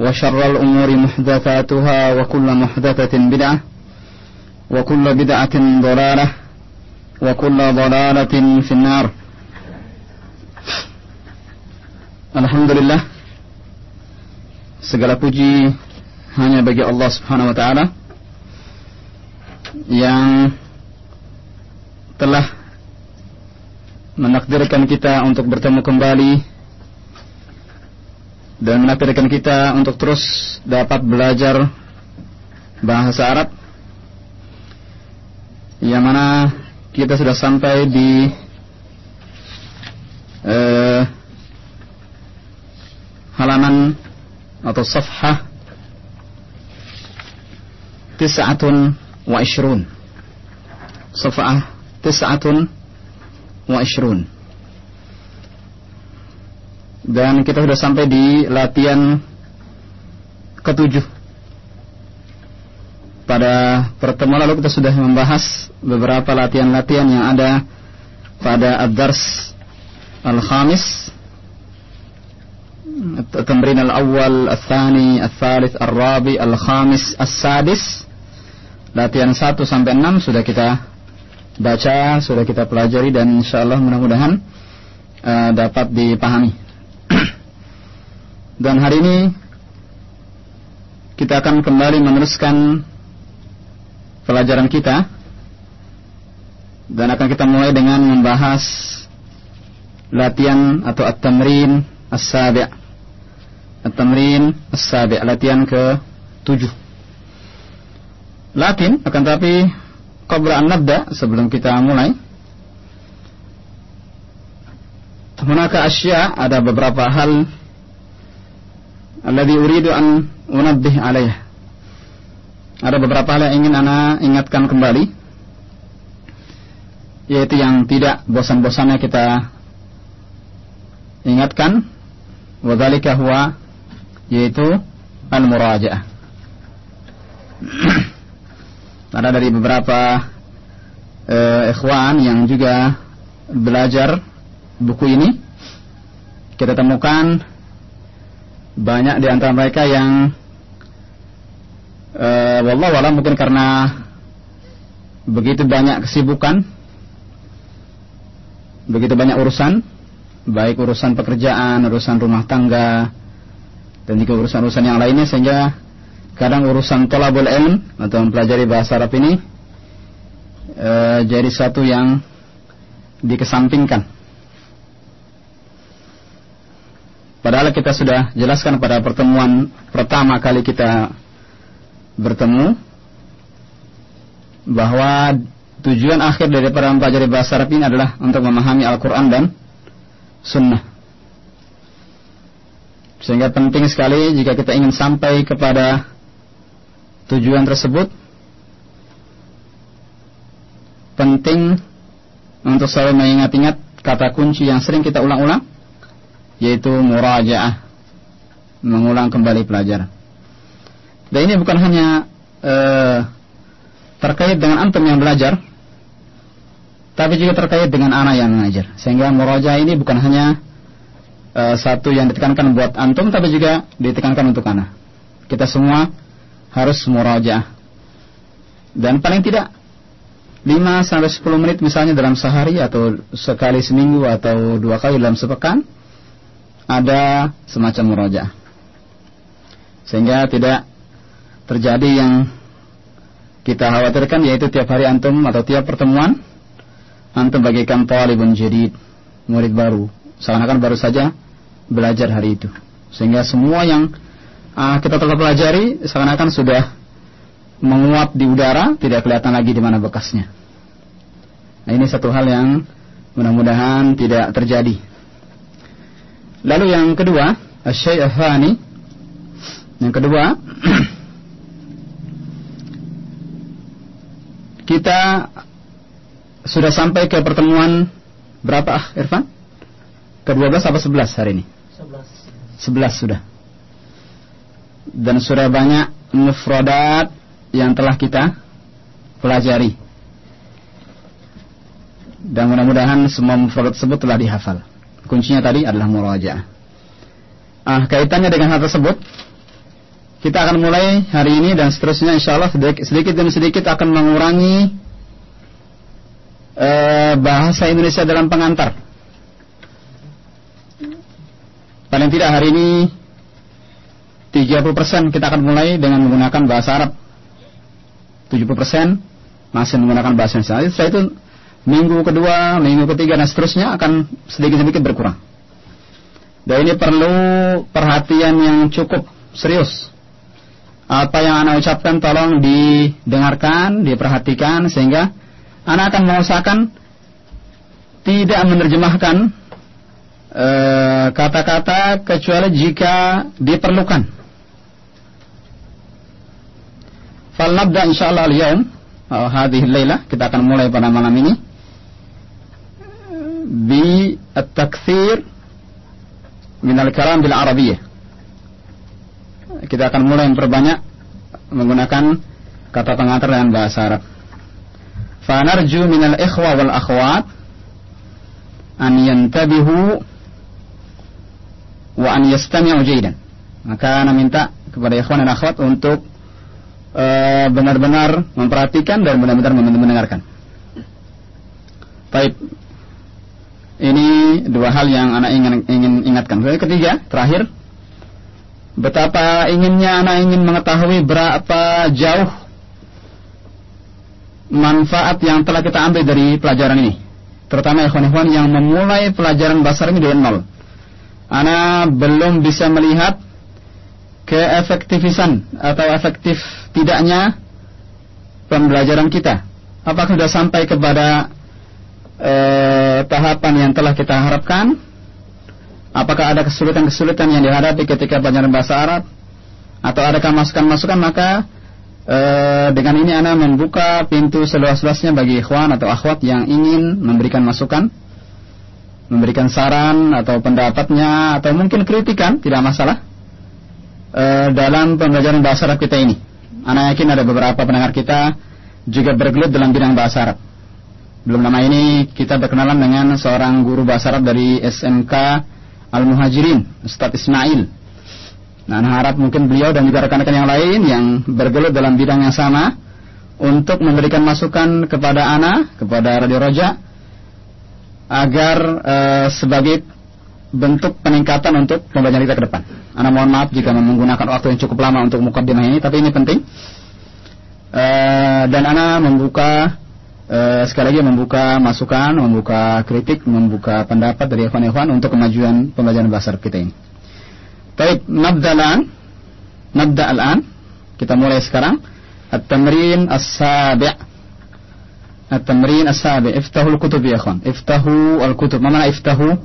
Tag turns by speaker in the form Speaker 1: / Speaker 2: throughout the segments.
Speaker 1: وشر الأمور محدثاتها وكل محدثة بدعة وكل بدعة ضلالة وكل ضلالة في النار Alhamdulillah Segala puji hanya bagi Allah subhanahu wa ta'ala Yang telah menakdirkan kita untuk bertemu kembali dan menakdirkan kita untuk terus dapat belajar bahasa Arab yang mana kita sudah sampai di eh, halaman atau safhah tis'atun wa ishrun. Safhah tis'atun wa ishrun dan kita sudah sampai di latihan ketujuh. Pada pertemuan lalu kita sudah membahas beberapa latihan-latihan yang ada pada ad-dars al-khamis التمرين الأول الثاني الثالث الرابع الخامس السادس latihan 1 sampai 6 sudah kita baca, sudah kita pelajari dan insyaallah mudah-mudahan uh, dapat dipahami. Dan hari ini kita akan kembali meneruskan pelajaran kita. Dan akan kita mulai dengan membahas latihan atau at-tamrin as-sabi' at-tamrin as-sabi' latihan ke tujuh Latin akan tapi qabla an nabda sebelum kita mulai. Hunaka asya ada beberapa hal alladhi uridu an unabbih. Ada beberapa hal yang ingin ana ingatkan kembali yaitu yang tidak bosan-bosannya kita ingatkan wadzalika huwa yaitu al-muraja'ah. Ada dari beberapa uh, ikhwan yang juga belajar buku ini kita temukan banyak di antara mereka yang uh, wallah mungkin karena begitu banyak kesibukan begitu banyak urusan baik urusan pekerjaan, urusan rumah tangga dan juga urusan-urusan yang lainnya sehingga kadang urusan tolabul ilm atau mempelajari bahasa Arab ini uh, jadi satu yang dikesampingkan Padahal kita sudah jelaskan pada pertemuan pertama kali kita bertemu bahwa tujuan akhir dari para mempelajari bahasa Arab ini adalah untuk memahami Al-Quran dan Sunnah. Sehingga penting sekali jika kita ingin sampai kepada tujuan tersebut, penting untuk selalu mengingat-ingat kata kunci yang sering kita ulang-ulang yaitu murajaah mengulang kembali pelajaran. Dan ini bukan hanya uh, terkait dengan antum yang belajar, tapi juga terkait dengan anak yang mengajar. Sehingga muraja ini bukan hanya uh, satu yang ditekankan buat antum, tapi juga ditekankan untuk anak. Kita semua harus muraja. Dan paling tidak 5 sampai 10 menit misalnya dalam sehari atau sekali seminggu atau dua kali dalam sepekan ada semacam muraja. Sehingga tidak terjadi yang kita khawatirkan yaitu tiap hari antum atau tiap pertemuan antum bagikan talibun jadid, murid baru. Seakan-akan baru saja belajar hari itu. Sehingga semua yang uh, kita telah pelajari seakan-akan sudah menguap di udara, tidak kelihatan lagi di mana bekasnya. Nah, ini satu hal yang mudah-mudahan tidak terjadi. Lalu yang kedua, Syekh Yang kedua, kita sudah sampai ke pertemuan berapa ah Irfan? Ke-12 apa 11 hari ini? 11. 11 sudah. Dan sudah banyak mufradat yang telah kita pelajari. Dan mudah-mudahan semua mufradat tersebut telah dihafal. Kuncinya tadi adalah murajaah. Ah, kaitannya dengan hal tersebut, kita akan mulai hari ini dan seterusnya insya Allah sedikit demi sedikit akan mengurangi Eh, bahasa Indonesia dalam pengantar. Paling tidak hari ini 30% kita akan mulai dengan menggunakan bahasa Arab. 70% masih menggunakan bahasa Indonesia. Setelah itu minggu kedua, minggu ketiga dan seterusnya akan sedikit-sedikit berkurang. Dan ini perlu perhatian yang cukup serius. Apa yang Anda ucapkan tolong didengarkan, diperhatikan sehingga Anak akan mengusahakan tidak menerjemahkan eh, kata-kata uh, kecuali jika diperlukan. Falnabda insyaallah al-yawm oh, hadhihi kita akan mulai pada malam ini bi at-takthir min al-kalam bil arabiyyah. Kita akan mulai memperbanyak menggunakan kata pengantar dengan bahasa Arab. فنرجو من الإخوة والأخوات أن ينتبهوا وأن يستمعوا جيدا maka Anda minta kepada ikhwan dan akhwat untuk uh, benar-benar memperhatikan dan benar-benar mendengarkan. Baik. ini dua hal yang anak ingin, ingin ingatkan. Yang ketiga, terakhir, betapa inginnya anak ingin mengetahui berapa jauh manfaat yang telah kita ambil dari pelajaran ini. Terutama ikhwan-ikhwan yang memulai pelajaran bahasa ini dari nol. Ana belum bisa melihat keefektifisan atau efektif tidaknya pembelajaran kita. Apakah sudah sampai kepada eh, tahapan yang telah kita harapkan? Apakah ada kesulitan-kesulitan yang dihadapi ketika pelajaran bahasa Arab? Atau adakah masukan-masukan maka e, dengan ini Anda membuka pintu seluas-luasnya bagi ikhwan atau akhwat yang ingin memberikan masukan, memberikan saran atau pendapatnya atau mungkin kritikan, tidak masalah e, dalam pembelajaran bahasa Arab kita ini. Anda yakin ada beberapa pendengar kita juga bergelut dalam bidang bahasa Arab. Belum lama ini kita berkenalan dengan seorang guru bahasa Arab dari SMK Al-Muhajirin, Ustadz Ismail Nah, harap mungkin beliau dan juga rekan-rekan yang lain yang bergelut dalam bidang yang sama untuk memberikan masukan kepada Ana, kepada Radio Roja agar e, sebagai bentuk peningkatan untuk pembelajaran kita ke depan. Ana mohon maaf jika menggunakan waktu yang cukup lama untuk mukadimah ini, tapi ini penting. E, dan Ana membuka e, sekali lagi membuka masukan, membuka kritik, membuka pendapat dari ikhwan-ikhwan untuk kemajuan pembelajaran bahasa kita ini. Baik, nabda al Nabda al-an. Kita mulai sekarang. At-tamrin as-sabi' At-tamrin as-sabi' Iftahu al-kutub ya akhwan. Iftahu al-kutub. Ma mana iftahu?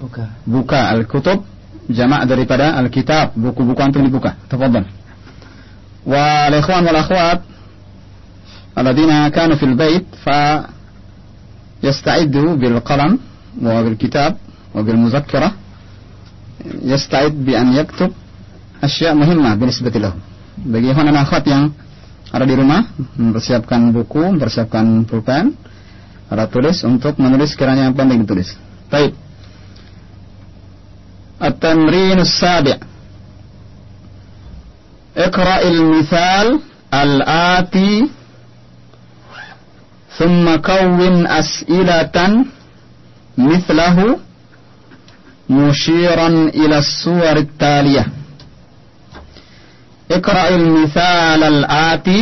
Speaker 1: Buka. Buka al-kutub. Jama' daripada al-kitab. Buku-buku antum dibuka. Tafadhal. Wa al-ikhwan wal akhwat الذين كانوا في البيت فيستعدوا بالقلم وبالكتاب وبالمذكرة yasta'id bi an yaktub asya' muhimmah binisbati lahu. Bagi ikhwan akhwat yang ada di rumah mempersiapkan buku, mempersiapkan pulpen alat tulis untuk menulis kiranya yang penting ditulis. Baik. التمرين السابع اقرأ المثال الآتي ثم كون أسئلة مثله مشيرا إلى الصور التالية اقرأ المثال الآتي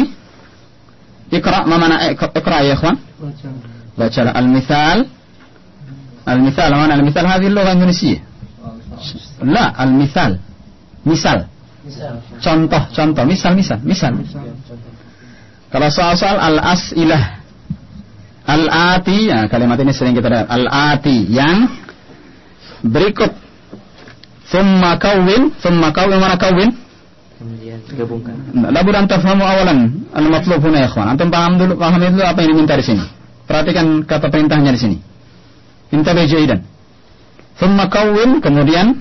Speaker 1: اقرأ ما معنى اقرأ يا إخوان baca المثال المثال mana المثال هذه اللغة الإندونيسية لا المثال misal contoh contoh misal misal misal kalau soal-soal al-as'ilah al-ati ya kalimat ini sering kita dengar al-ati yang berikut thumma kawin thumma kawin mana kawin
Speaker 2: kemudian gabungkan
Speaker 1: an tafhamu awalan al-matlub huna ya ikhwan antum paham dulu paham dulu apa yang diminta di sini Perhatikan kata perintahnya di sini. Intabi jaidan. Thumma kawin, kemudian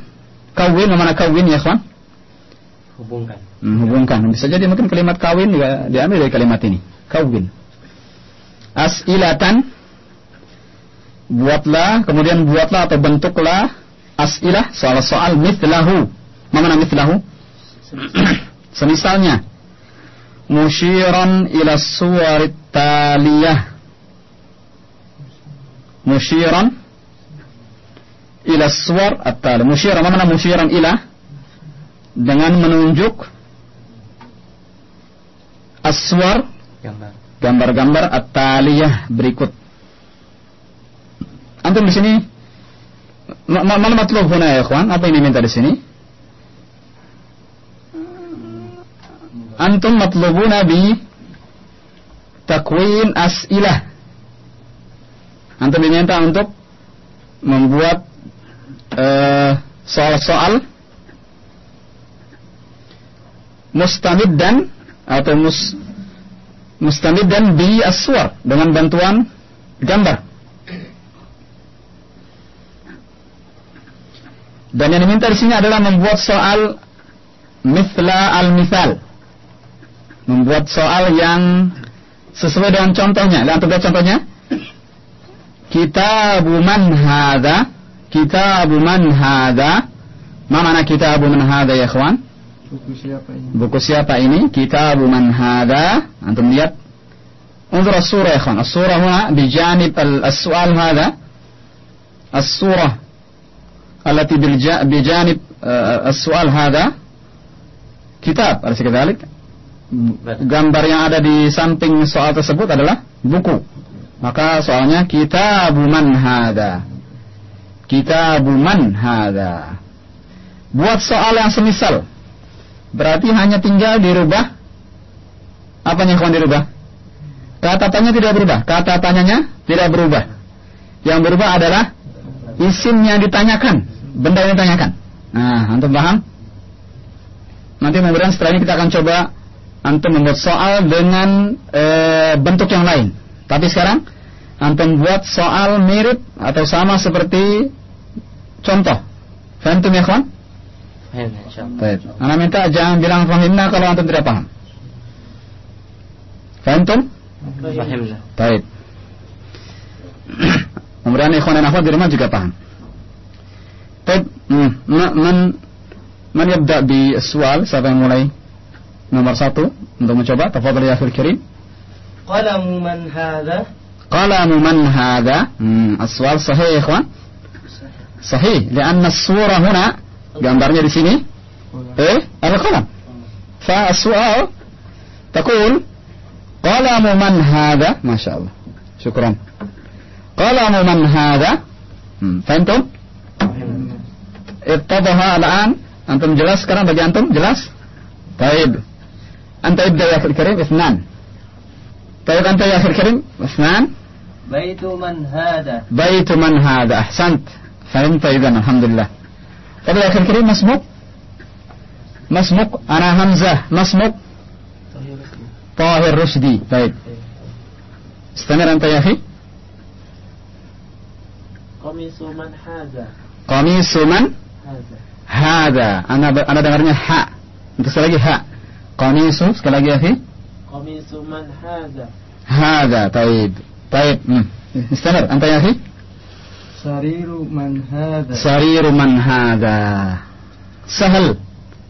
Speaker 1: kawin, mana kawin ya kawan?
Speaker 2: Hubungkan.
Speaker 1: Hmm, hubungkan. Bisa jadi mungkin kalimat kawin juga diambil dari kalimat ini. Kawin. As'ilatan. Buatlah, kemudian buatlah atau bentuklah as'ilah soal-soal mithlahu. Mana mithlahu? Semisalnya. Musyiran ila suwarit taliyah musyiran ila suwar at-tali. Musyiran mana musyiran ila? Dengan menunjuk aswar gambar-gambar at-taliyah berikut. Antum di sini mana matlub huna ya ikhwan? Apa yang diminta di sini? Antum matlubuna bi takwin as'ilah antum diminta untuk membuat uh, soal-soal mustamid dan atau mus mustamid dan bi aswar dengan bantuan gambar. Dan yang diminta di sini adalah membuat soal mithla al-mithal. Membuat soal yang sesuai dengan contohnya. Lihat contohnya. Kitabu man hadha? Kitabu man hadha? Ma mana kitabu man hadha ya ikhwan?
Speaker 3: Buku siapa ini?
Speaker 1: Buku siapa ini? Kitabu man hadha? Antum lihat. انظر الصورة يا اخوان الصورة هنا بجانب السؤال هذا الصورة التي بجانب السؤال هذا kitab أليس كذلك gambar yang ada di samping soal tersebut adalah buku maka soalnya kita buman hada. Kita buman hada. Buat soal yang semisal. Berarti hanya tinggal dirubah. apa yang kawan dirubah? Kata tanya tidak berubah. Kata tanyanya tidak berubah. Yang berubah adalah isim yang ditanyakan. Benda yang ditanyakan. Nah, antum paham? Nanti kemudian setelah ini kita akan coba antum membuat soal dengan e, bentuk yang lain. Tapi sekarang antum buat soal mirip atau sama seperti contoh. Fantum ya kawan? Baik. Anda minta jangan bilang fahimna kalau antum tidak paham. Fantum?
Speaker 2: Fahimna.
Speaker 1: Baik. Kemudian ikhwan dan akhwat di rumah juga paham. Baik, hmm. man man yabda bi soal siapa yang mulai? Nomor satu untuk mencoba. Tafadhal ya akhir kirim.
Speaker 2: قلم من هذا
Speaker 1: قلم من هذا السؤال صحيح يا إخوان صحيح لأن الصورة هنا gambarnya di sini eh القلم فالسؤال تقول قلم من هذا ما شاء الله شكرا قلم من هذا فهمتم اتضح الآن أنتم jelas sekarang bagi antum jelas طيب أنت ابدأ يا أخي الكريم اثنان طيب أنت يا أخي الكريم اثنان
Speaker 2: بيت من هذا
Speaker 1: بيت من هذا أحسنت فهمت إذا الحمد لله طيب يا أخي الكريم ما اسمك ما اسمك أنا همزة ما اسمك طاهر رشدي طيب استمر أنت يا أخي
Speaker 2: قميص من هذا
Speaker 1: قميص من
Speaker 2: هذا
Speaker 1: هذا أنا ب... أنا dengarnya ha Untuk sekali lagi ha Qamisu sekali lagi ya akhi
Speaker 2: قميص من هذا
Speaker 1: هذا طيب طيب مم. استمر أنت يا أخي
Speaker 2: sariru man hadha.
Speaker 1: Sariru man hadha. Sahal.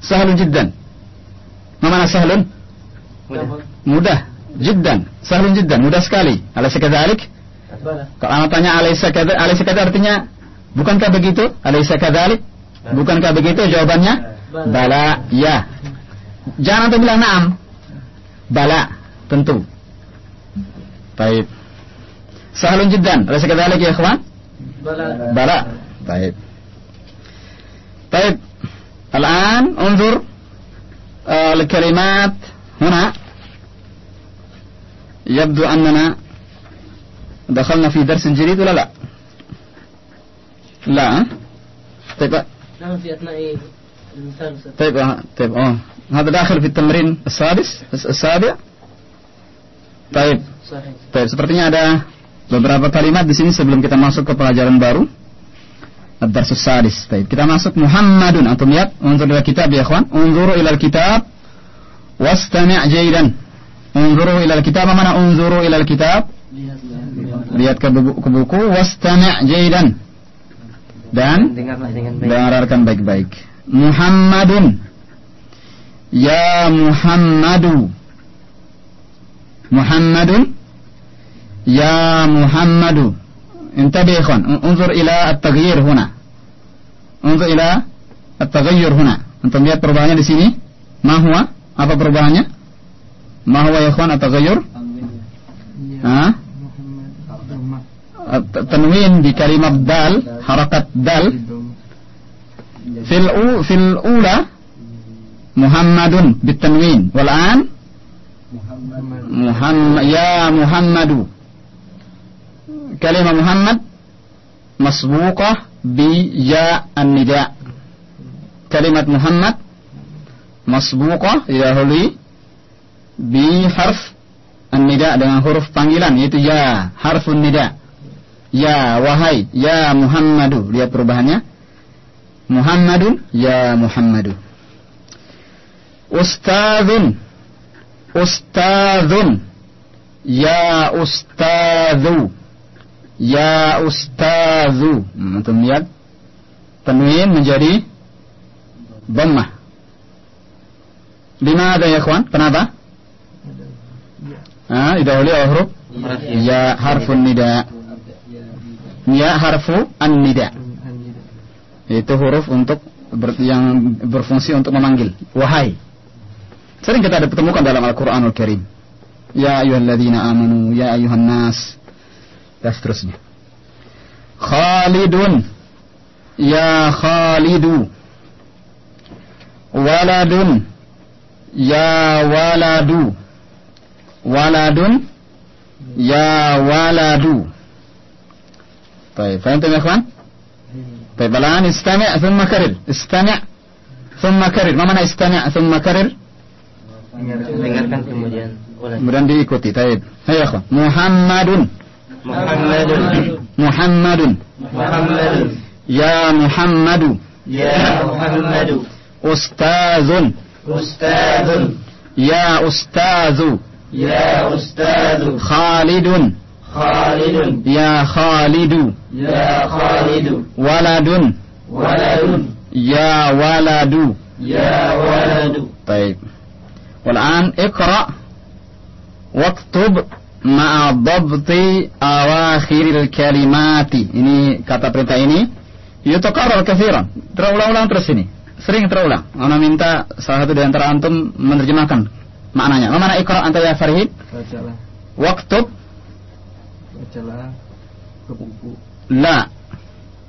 Speaker 1: Sahal jiddan. Mana sahalun? Mudah. Mudah. Jiddan. Sahalun jiddan. Mudah sekali. Alay sekadarik? kalau anak tanya alay kadzalik alay kadzalik artinya bukankah begitu? Alay sekadarik? bukankah begitu jawabannya? Bala. Ya. Jangan antum bilang na'am. Bala tentu. Baik. Sahalun jiddan. Alay sekadarik ya ikhwan? بلاء طيب طيب الآن انظر آه الكلمات هنا يبدو أننا دخلنا في درس جديد ولا لا لا ها؟ طيب
Speaker 2: نعم في أثناء المثال
Speaker 1: طيب آه، طيب اه هذا داخل في التمرين السادس السابع طيب
Speaker 2: صحيح
Speaker 1: Baik, sepertinya ada beberapa kalimat di sini sebelum kita masuk ke pelajaran baru. Ad-Darsus Sadis. Baik, kita masuk Muhammadun. Antum lihat, unzur ila kitab ya ikhwan. Unzuru ila kitab wastami' jaydan. Unzuru ila kitab mana unzuru ila kitab? Lihat ke buku, ke buku wastami' jaydan. Dan dengarkan baik-baik. Muhammadun. Ya Muhammadu. Muhammadun. يا محمد انتبه يا اخوان انظر الى التغيير هنا انظر الى التغير هنا انتم lihat perubahannya di sini ما هو apa perubahannya ما هو يا اخوان التغير ها التنوين بكلمة دال حركة دال في الأو في الأولى محمد بالتنوين والآن محمد kalimah Muhammad masbuqah bi ya an-nida. Kalimat Muhammad masbuqah huli bi harf an-nida dengan huruf panggilan yaitu ya, harfun nida. Ya wahai, ya Muhammadu. Lihat perubahannya. Muhammadun, ya Muhammadu. Ustadzun. Ustadzun. Ya Ustadzun Ya Ustazu. Hmm, Antum lihat tanwin menjadi dhammah. Lima ada ya kawan? Kenapa? Ah, didahului oleh huruf ya harfun nida. Ya harfu an-nida. Itu huruf untuk ber, yang berfungsi untuk memanggil. Wahai. Sering kita ada pertemukan dalam Al-Qur'anul Karim. Ya ayyuhalladzina amanu, ya ayyuhan nas Dan seterusnya. Khalidun. Ya Khalidu. Waladun. Ya waladu. Waladun. Ya waladu. طيب فهمتم يا اخوان؟ طيب الان استمع ثم كرر استمع ثم كرر ما معنى استمع ثم كرر؟
Speaker 2: Dengarkan kemudian ulangi
Speaker 1: kemudian diikuti. Taib. Hai akhwan. Muhammadun.
Speaker 2: محمد.
Speaker 1: محمد.
Speaker 2: محمد.
Speaker 1: يا محمد.
Speaker 2: يا محمد.
Speaker 1: أستاذ.
Speaker 2: أستاذ.
Speaker 1: يا أستاذ.
Speaker 2: يا أستاذ.
Speaker 1: خالد.
Speaker 2: خالد.
Speaker 1: يا خالد.
Speaker 2: يا خالد.
Speaker 1: ولد.
Speaker 2: ولد.
Speaker 1: يا ولد.
Speaker 2: يا ولد.
Speaker 1: طيب. والآن اقرأ واكتب ma'adabti awakhiril kalimati. Ini kata perintah ini yutakarar kathiran. Terulang-ulang terus ini. Sering terulang. Ana minta salah satu di antara antum menerjemahkan maknanya. Mana ikra anta ya Farhid?
Speaker 2: Bacalah.
Speaker 1: Waktu?
Speaker 2: Bacalah ke buku.
Speaker 1: La.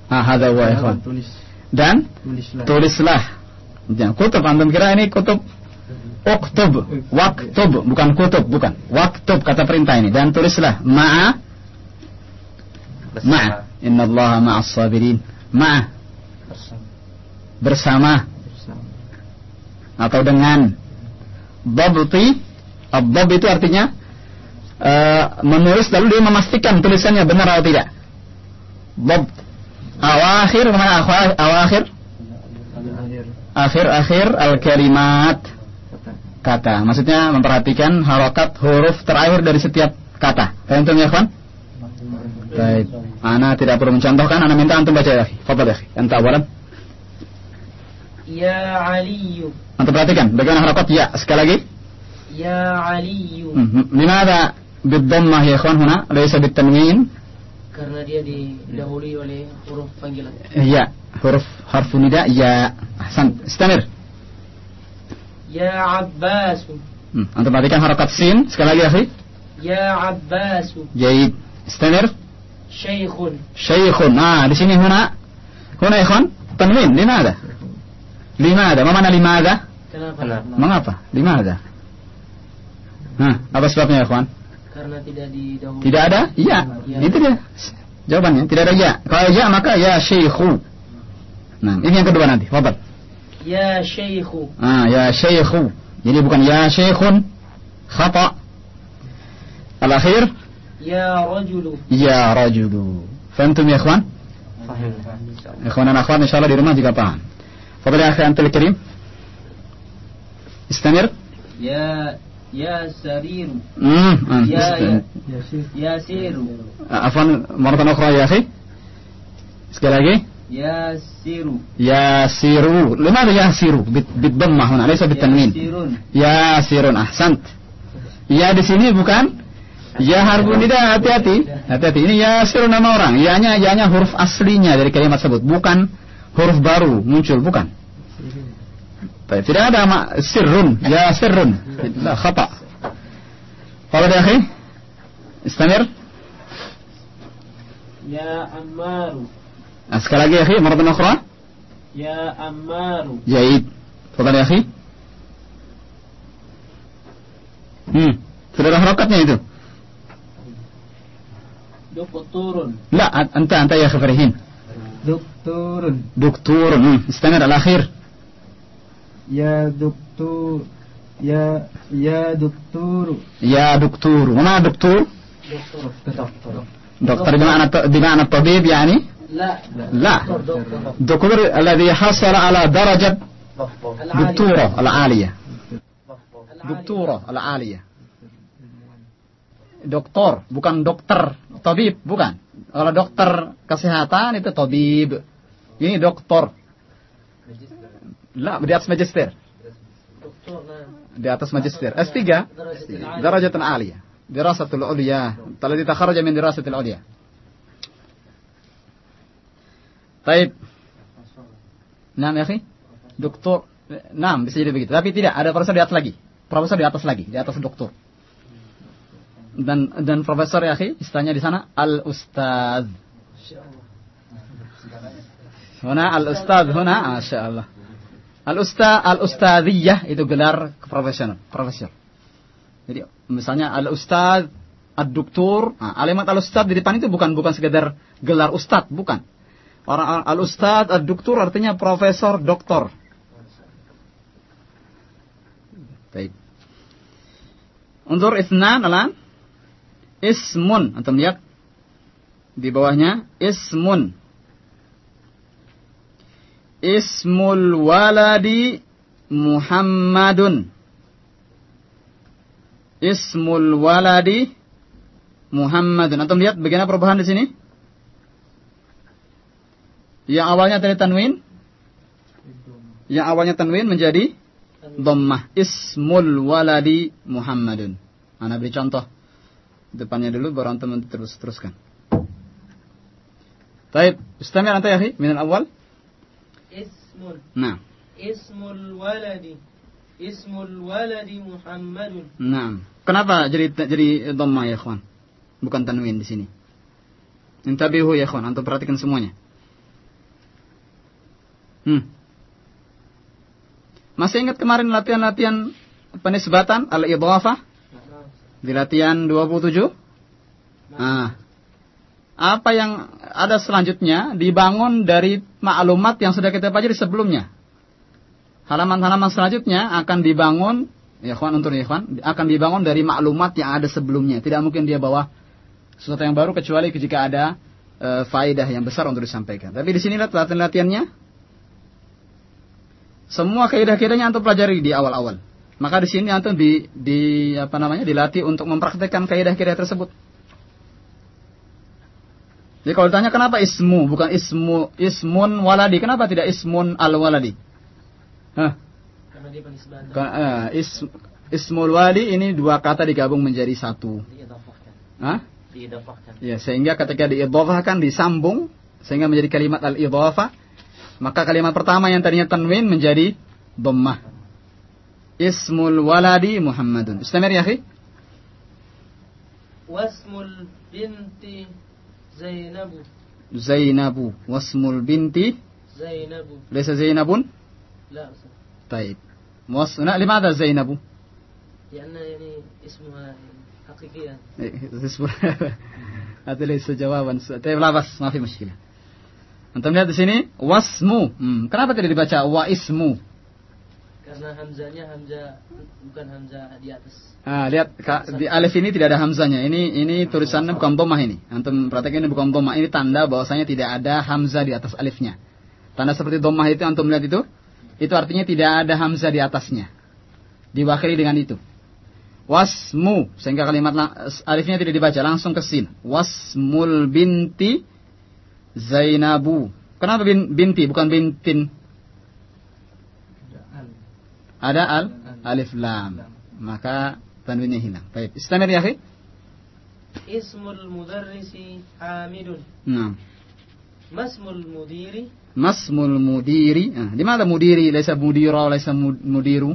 Speaker 1: Ah, hadza wa ya ikhwan.
Speaker 2: Tulis.
Speaker 1: Dan
Speaker 2: tulislah.
Speaker 1: Tulislah. Jangan kutub antum kira ini kutub Uktub, waktub, bukan kutub, bukan. Waktub kata perintah ini. Dan tulislah ma'a. Ma'a. Inna Allah ma'as sabirin. Ma'a. Bersama.
Speaker 2: Bersama.
Speaker 1: Atau dengan. Dabti. Ad-dab itu artinya eh, menulis lalu dia memastikan tulisannya benar atau tidak. Dab. Awakhir mana akhir awakhir.
Speaker 2: Akhir.
Speaker 1: Akhir akhir al-kalimat
Speaker 2: kata.
Speaker 1: Maksudnya memperhatikan harokat huruf terakhir dari setiap kata. Tentu ya, kawan? Baik. Ana tidak perlu mencontohkan, ana minta antum baca ya. Fadhal ya. Anta awalan.
Speaker 2: Ya Aliyu.
Speaker 1: Antum perhatikan bagaimana harokat ya. Sekali lagi.
Speaker 2: Ya Aliyu.
Speaker 1: Hmm. Mengapa bidammah ya kawan huna, laisa bitanwin?
Speaker 2: Karena dia didahului oleh huruf panggilan.
Speaker 1: Iya, huruf harfu nida ya. Ahsan. Istamir.
Speaker 2: Ya Abbas.
Speaker 1: hmm. antum perhatikan harakat sin sekali lagi ya akhi.
Speaker 2: Ya Abbas.
Speaker 1: jaid istamir
Speaker 2: Syekhun.
Speaker 1: syaikhun nah di sini huna. Huna ikhwan. Tanwin limada limada ma mana limada
Speaker 2: Kenapa?
Speaker 1: mengapa? Limada nah apa sebabnya ya ikhwan?
Speaker 2: Karena tidak didahului.
Speaker 1: tidak ada? Ya itu dia. Jawabannya tidak ada ya. Kalau ya maka ya syekhu nah ini yang kedua nanti. Fadal
Speaker 2: Ya Syekhu.
Speaker 1: Ah, ya syekhu. Jadi bukan ya syekhun. Khata. Al-akhir
Speaker 2: Ya Rajulu.
Speaker 1: ya rajulu. Fahamtum ya ikhwan? Ikhwan dan akhwat insyaallah di rumah juga paham. Fadal ya akhi antul karim. Istamir.
Speaker 2: Ya Ya Sariru.
Speaker 1: Hmm, hmm.
Speaker 2: Ya. Ya Siru.
Speaker 1: Ah, Afwan, maratan ukhra ya akhi. Sekali lagi.
Speaker 2: Ya Siru.
Speaker 1: Yasiru. Limana yasiru? Bit bidhammah huna, laysa bitanwin.
Speaker 2: Sirun.
Speaker 1: Yasirun ahsant. Ya di sini bukan ya harfu nida hati-hati. Hati-hati. Ini yasirun nama orang. Ya-nya ya-nya huruf aslinya dari kalimat tersebut, bukan huruf baru muncul, bukan. Baik, tidak ada ma sirrun, ya sirrun. La khata. Qala ya akhi? Istamir.
Speaker 2: Ya Ammaru.
Speaker 1: Nah, sekali lagi ya akhi, maratan ukhra.
Speaker 2: Ya Ammaru.
Speaker 1: Jaid. Fadal ya akhi. Hmm, sudah ada harakatnya itu.
Speaker 2: Doktorun.
Speaker 1: لا أنت أنت يا أخي فرحين
Speaker 2: Doktorun.
Speaker 1: دكتور مم. استمر على الأخير
Speaker 2: Ya doktor. Ya ya doktor.
Speaker 1: يا دكتور وما دكتور
Speaker 2: Doktor.
Speaker 1: دكتور بمعنى بمعنى الطبيب يعني
Speaker 2: لا
Speaker 1: لا دكتور الذي حصل على درجة دكتورة العالية دكتورة العالية doktor bukan dokter tabib bukan kalau dokter kesehatan itu tabib ini doktor lah di atas magister
Speaker 2: Doktor nah.
Speaker 1: di atas magister S3
Speaker 2: Darajatul alia.
Speaker 1: درجة عالية دراسة العليا الذي تخرج من Taib. Nah, ya, Doktor. Nah, bisa jadi begitu. Tapi tidak, ada profesor di atas lagi. Profesor di atas lagi, di atas doktor. Dan dan profesor ya, istilahnya di sana al-ustaz. Huna al-ustaz, huna, masya Allah. Al usta al itu gelar profesional, profesor. Jadi misalnya al-ustaz, ad doktor, nah, alamat al-ustaz di depan itu bukan bukan sekedar gelar ustad, bukan orang al ustaz ad doktor artinya profesor doktor. Baik. Unzur isnan alan. Ismun. Antum lihat di bawahnya. Ismun. Ismul waladi Muhammadun. Ismul waladi Muhammadun. Antum lihat bagaimana perubahan di sini yang awalnya tadi tanwin yang awalnya tanwin menjadi dhammah ismul waladi Muhammadun ana beri contoh depannya dulu baru antum terus teruskan. Baik, istamir anta ya akhi min al-awwal.
Speaker 2: Ismun.
Speaker 1: Nah,
Speaker 2: Ismul waladi. Ismul waladi Muhammadun.
Speaker 1: nah. Kenapa jadi jadi dhamma ya ikhwan? Bukan tanwin di sini. Intabihu ya ikhwan, antum perhatikan semuanya. Hmm. Masih ingat kemarin latihan-latihan penisbatan al-idhafah di latihan 27? Nah, apa yang ada selanjutnya dibangun dari maklumat yang sudah kita pelajari sebelumnya. Halaman-halaman selanjutnya akan dibangun, ya kawan untuk ya kawan, akan dibangun dari maklumat yang ada sebelumnya. Tidak mungkin dia bawa sesuatu yang baru kecuali jika ada e, faedah yang besar untuk disampaikan. Tapi di sini latihan-latihannya. Semua kaidah-kaidahnya antum pelajari di awal-awal. Maka di sini antum di, di apa namanya dilatih untuk mempraktekkan kaidah-kaidah tersebut. Jadi kalau ditanya kenapa ismu bukan ismu ismun waladi, kenapa tidak ismun al waladi? Hah?
Speaker 2: Karena dia
Speaker 1: eh, is, ismul wali ini dua kata digabung menjadi satu. Hah? Ya, sehingga ketika diidhafahkan disambung sehingga menjadi kalimat al-idhafah, maka kalimat pertama yang tadinya tanwin menjadi dhammah. Ismul waladi Muhammadun. Istamir ya, akhi?
Speaker 2: Wasmul binti Zainabu.
Speaker 1: Zainabu wasmul binti
Speaker 2: Zainabu.
Speaker 1: laysa Zainabun?
Speaker 2: لا أستاذ.
Speaker 1: طيب. Was لا لماذا زينب؟
Speaker 2: لأن يعني اسمها حقيقية
Speaker 1: هذا ليس جوابا طيب لا بس ما في مشكلة Antum lihat di sini wasmu. Hmm, kenapa tidak dibaca wa ismu?
Speaker 2: karena hamzanya hamzah bukan hamzah di atas.
Speaker 1: Ah, lihat Kak, di alif ini tidak ada hamzanya. Ini ini tulisannya bukan dhammah ini. Antum perhatikan ini bukan dhammah. Ini tanda bahwasanya tidak ada hamzah di atas alifnya. Tanda seperti dhammah itu antum lihat itu? Itu artinya tidak ada hamzah di atasnya. Diwakili dengan itu. Wasmu sehingga kalimat alifnya tidak dibaca langsung ke sin. Wasmul binti Zainabu. Kenapa bin, binti bukan bintin? Ada al alif lam. Maka tanwinnya hilang. Baik, istamir ya, akhi.
Speaker 2: Ismul mudarrisi Hamidun.
Speaker 1: Nah,
Speaker 2: Masmul mudiri
Speaker 1: masmul mudiri. Ah, di mana mudiri? Laisa mudira, laisa mud- mudiru.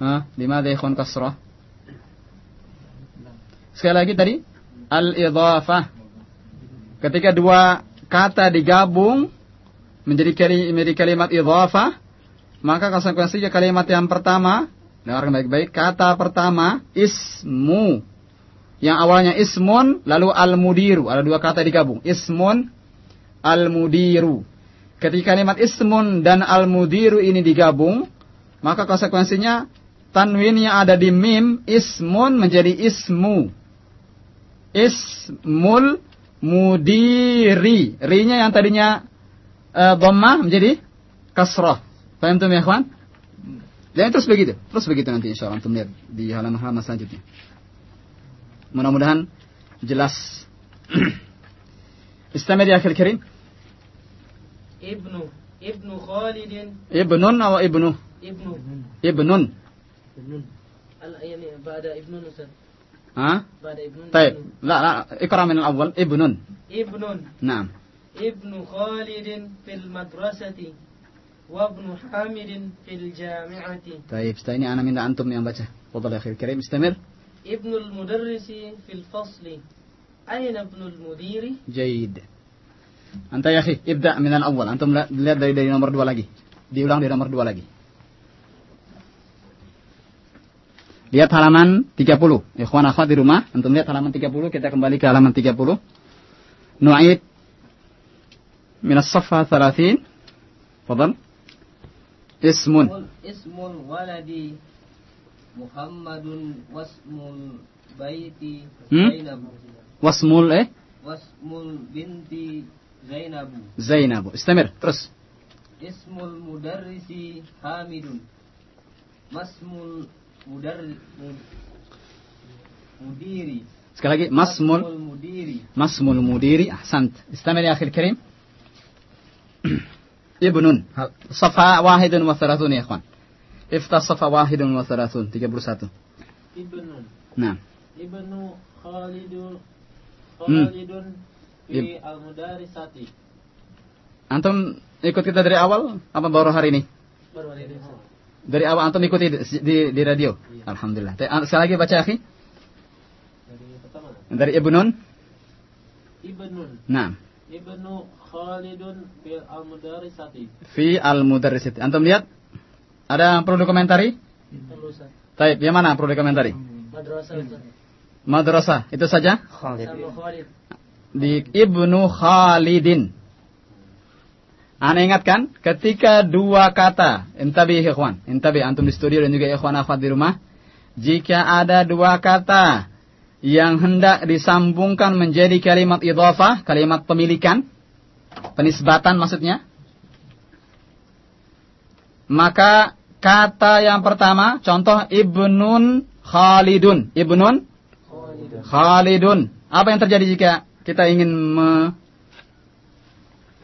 Speaker 1: Ah, di mana ikhwan kasrah? Sekali lagi tadi al-idhafah. Ketika dua kata digabung menjadi kali- menjadi kalimat maka konsekuensinya kalimat yang pertama, dengarkan baik-baik, kata pertama ismu. Yang awalnya ismun lalu al-mudiru, ada dua kata digabung. Ismun al-mudiru. Ketika kalimat ismun dan al-mudiru ini digabung, maka konsekuensinya tanwin yang ada di mim ismun menjadi ismu. Ismul mudiri. Ri-nya yang tadinya uh, dhammah menjadi kasrah. Paham tuh ya, kawan? Dan terus begitu. Terus begitu nanti insya Allah antum lihat di halaman-halaman selanjutnya. Mudah-mudahan jelas. Istamir ya akhil karim.
Speaker 2: Ibnu Ibnu Khalidin
Speaker 1: Ibnun atau ibnu?
Speaker 2: Ibnu
Speaker 1: Ibnun.
Speaker 2: Al yani ba'da Ibnu Ustaz. Hah?
Speaker 1: Baik. La la ikra min al-awwal ibnun.
Speaker 2: Ibnun.
Speaker 1: Naam.
Speaker 2: Ibnu Khalidin fil madrasati wa ibnu Hamidin fil jami'ati.
Speaker 1: Baik, setelah ini ana minta antum yang baca. Fadhal ya akhir Karim,
Speaker 2: istamir. Ibnu al-mudarrisi fil fasli. Aina ibnu
Speaker 1: al-mudiri? Jaid. Anta ya akhi, ibda min al-awwal. Antum lihat dari dari nomor dua lagi. Diulang dari nomor dua lagi. Lihat halaman 30. Ikhwan akhwat di rumah, antum lihat halaman 30, kita kembali ke halaman 30. Nu'id min as-saffa 30. Fadal. Ismun.
Speaker 2: Ismul waladi Muhammadun wasmul baiti
Speaker 1: Zainab.
Speaker 2: Hmm?
Speaker 1: Wasmul eh?
Speaker 2: Wasmul binti Zainab.
Speaker 1: Zainab. Istamir, terus.
Speaker 2: Ismul mudarrisi Hamidun. Masmul mudar mudiri.
Speaker 1: Sekali lagi masmul
Speaker 2: mudiri.
Speaker 1: Masmul mudiri. Ahsant istamil ya akhir karim. Ibnun safa wahidun wa thalathun ya ikhwan. Ifta safa wahidun wa thalathun 31
Speaker 2: ibnun
Speaker 1: nah.
Speaker 2: Ibnu khalidun
Speaker 1: hmm.
Speaker 2: khalidun
Speaker 1: fi
Speaker 2: al-mudarisati.
Speaker 1: Antum ikut kita dari awal? Apa baru hari ini?
Speaker 2: Baru hari ini
Speaker 1: dari awal antum ikuti di, di, di radio. Alhamdulillah. Te- an- Sekali lagi baca akhi.
Speaker 2: Dari pertama.
Speaker 1: Dari Ibnun.
Speaker 2: Ibnun
Speaker 1: Nah.
Speaker 2: Ibnu Khalidun fil al-mudarisati.
Speaker 1: Fi al-mudarrisit. Antum lihat? Ada yang perlu dikomentari?
Speaker 2: Perlu Ustaz.
Speaker 1: Taib, yang mana perlu dikomentari?
Speaker 2: Madrasah Ustaz.
Speaker 1: Madrasah. Itu saja?
Speaker 2: Khalid.
Speaker 1: Di Ibnu Khalidin. Anda ingatkan, ketika dua kata, intabi ikhwan, intabi antum di studio dan juga ikhwan akhwat di rumah, jika ada dua kata yang hendak disambungkan menjadi kalimat idhafah, kalimat pemilikan, penisbatan maksudnya, maka kata yang pertama, contoh Ibnun Khalidun, Ibnun
Speaker 2: Khalid.
Speaker 1: Khalidun. Apa yang terjadi jika kita ingin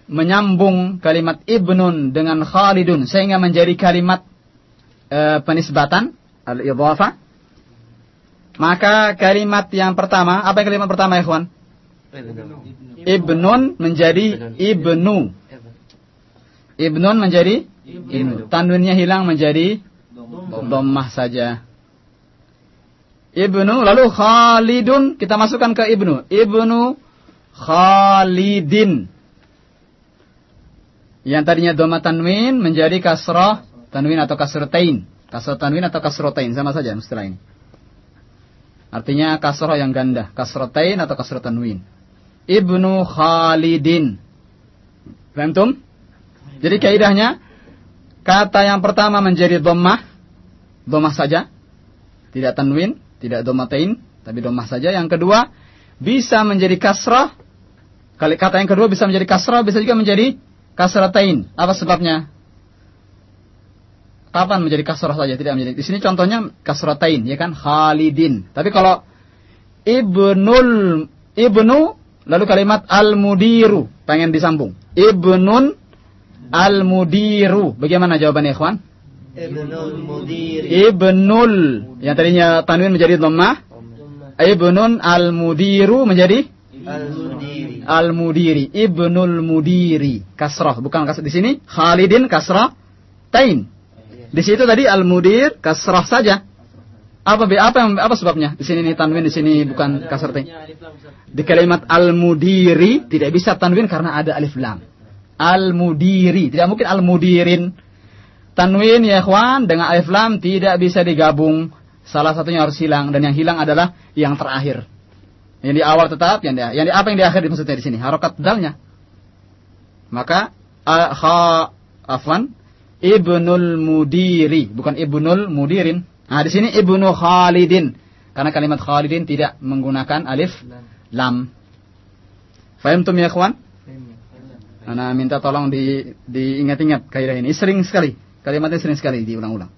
Speaker 1: menyambung kalimat ibnun dengan khalidun sehingga menjadi kalimat e, penisbatan al-idhafah. Maka kalimat yang pertama apa yang kalimat pertama kawan ibnun menjadi ibnu. Ibnun menjadi ibnu. Tanwinnya hilang menjadi dhammah saja. Ibnu lalu khalidun kita masukkan ke ibnu. Ibnu khalidin yang tadinya doma tanwin menjadi kasroh tanwin atau kasrotain. Kasroh tanwin atau kasrotain sama saja istilah ini. Artinya kasroh yang ganda, kasrotain atau kasroh tanwin. Ibnu Khalidin. Bantum? Jadi kaidahnya kata yang pertama menjadi domah, domah saja, tidak tanwin, tidak domatain, tapi domah saja. Yang kedua bisa menjadi kasrah. Kata yang kedua bisa menjadi kasrah, bisa juga menjadi kasratain. Apa sebabnya? Kapan menjadi kasrah saja tidak menjadi. Di sini contohnya kasratain ya kan Khalidin. Tapi kalau ibnul ibnu lalu kalimat al-mudiru pengen disambung. Ibnun al-mudiru. Bagaimana jawabannya ikhwan?
Speaker 3: Ibnul mudiri.
Speaker 1: Ibnul yang tadinya tanwin menjadi dhammah. Ibnun al-mudiru menjadi
Speaker 3: Al-mudiri.
Speaker 1: Ibnul Mudiri, kasrah, bukan kasrah di sini. Khalidin kasrah tain. Di situ tadi Al-Mudir kasrah saja. Apa apa apa sebabnya? Di sini ini tanwin, di sini bukan kasrah tain. Di kalimat Al-Mudiri tidak bisa tanwin karena ada alif lam. Al-Mudiri, tidak mungkin Al-Mudirin. Tanwin ya ikhwan dengan alif lam tidak bisa digabung. Salah satunya harus hilang dan yang hilang adalah yang terakhir. Yang di awal tetap, yang di, yang di apa yang di akhir maksudnya di sini? Harokat dalnya. Maka a- kha afwan ibnul mudiri, bukan ibnul mudirin. Nah, di sini ibnu Khalidin. Karena kalimat Khalidin tidak menggunakan alif lam. Faham tuh ya kawan? Ana minta tolong di diingat-ingat kaidah ini. Sering sekali. Kalimatnya sering sekali diulang-ulang.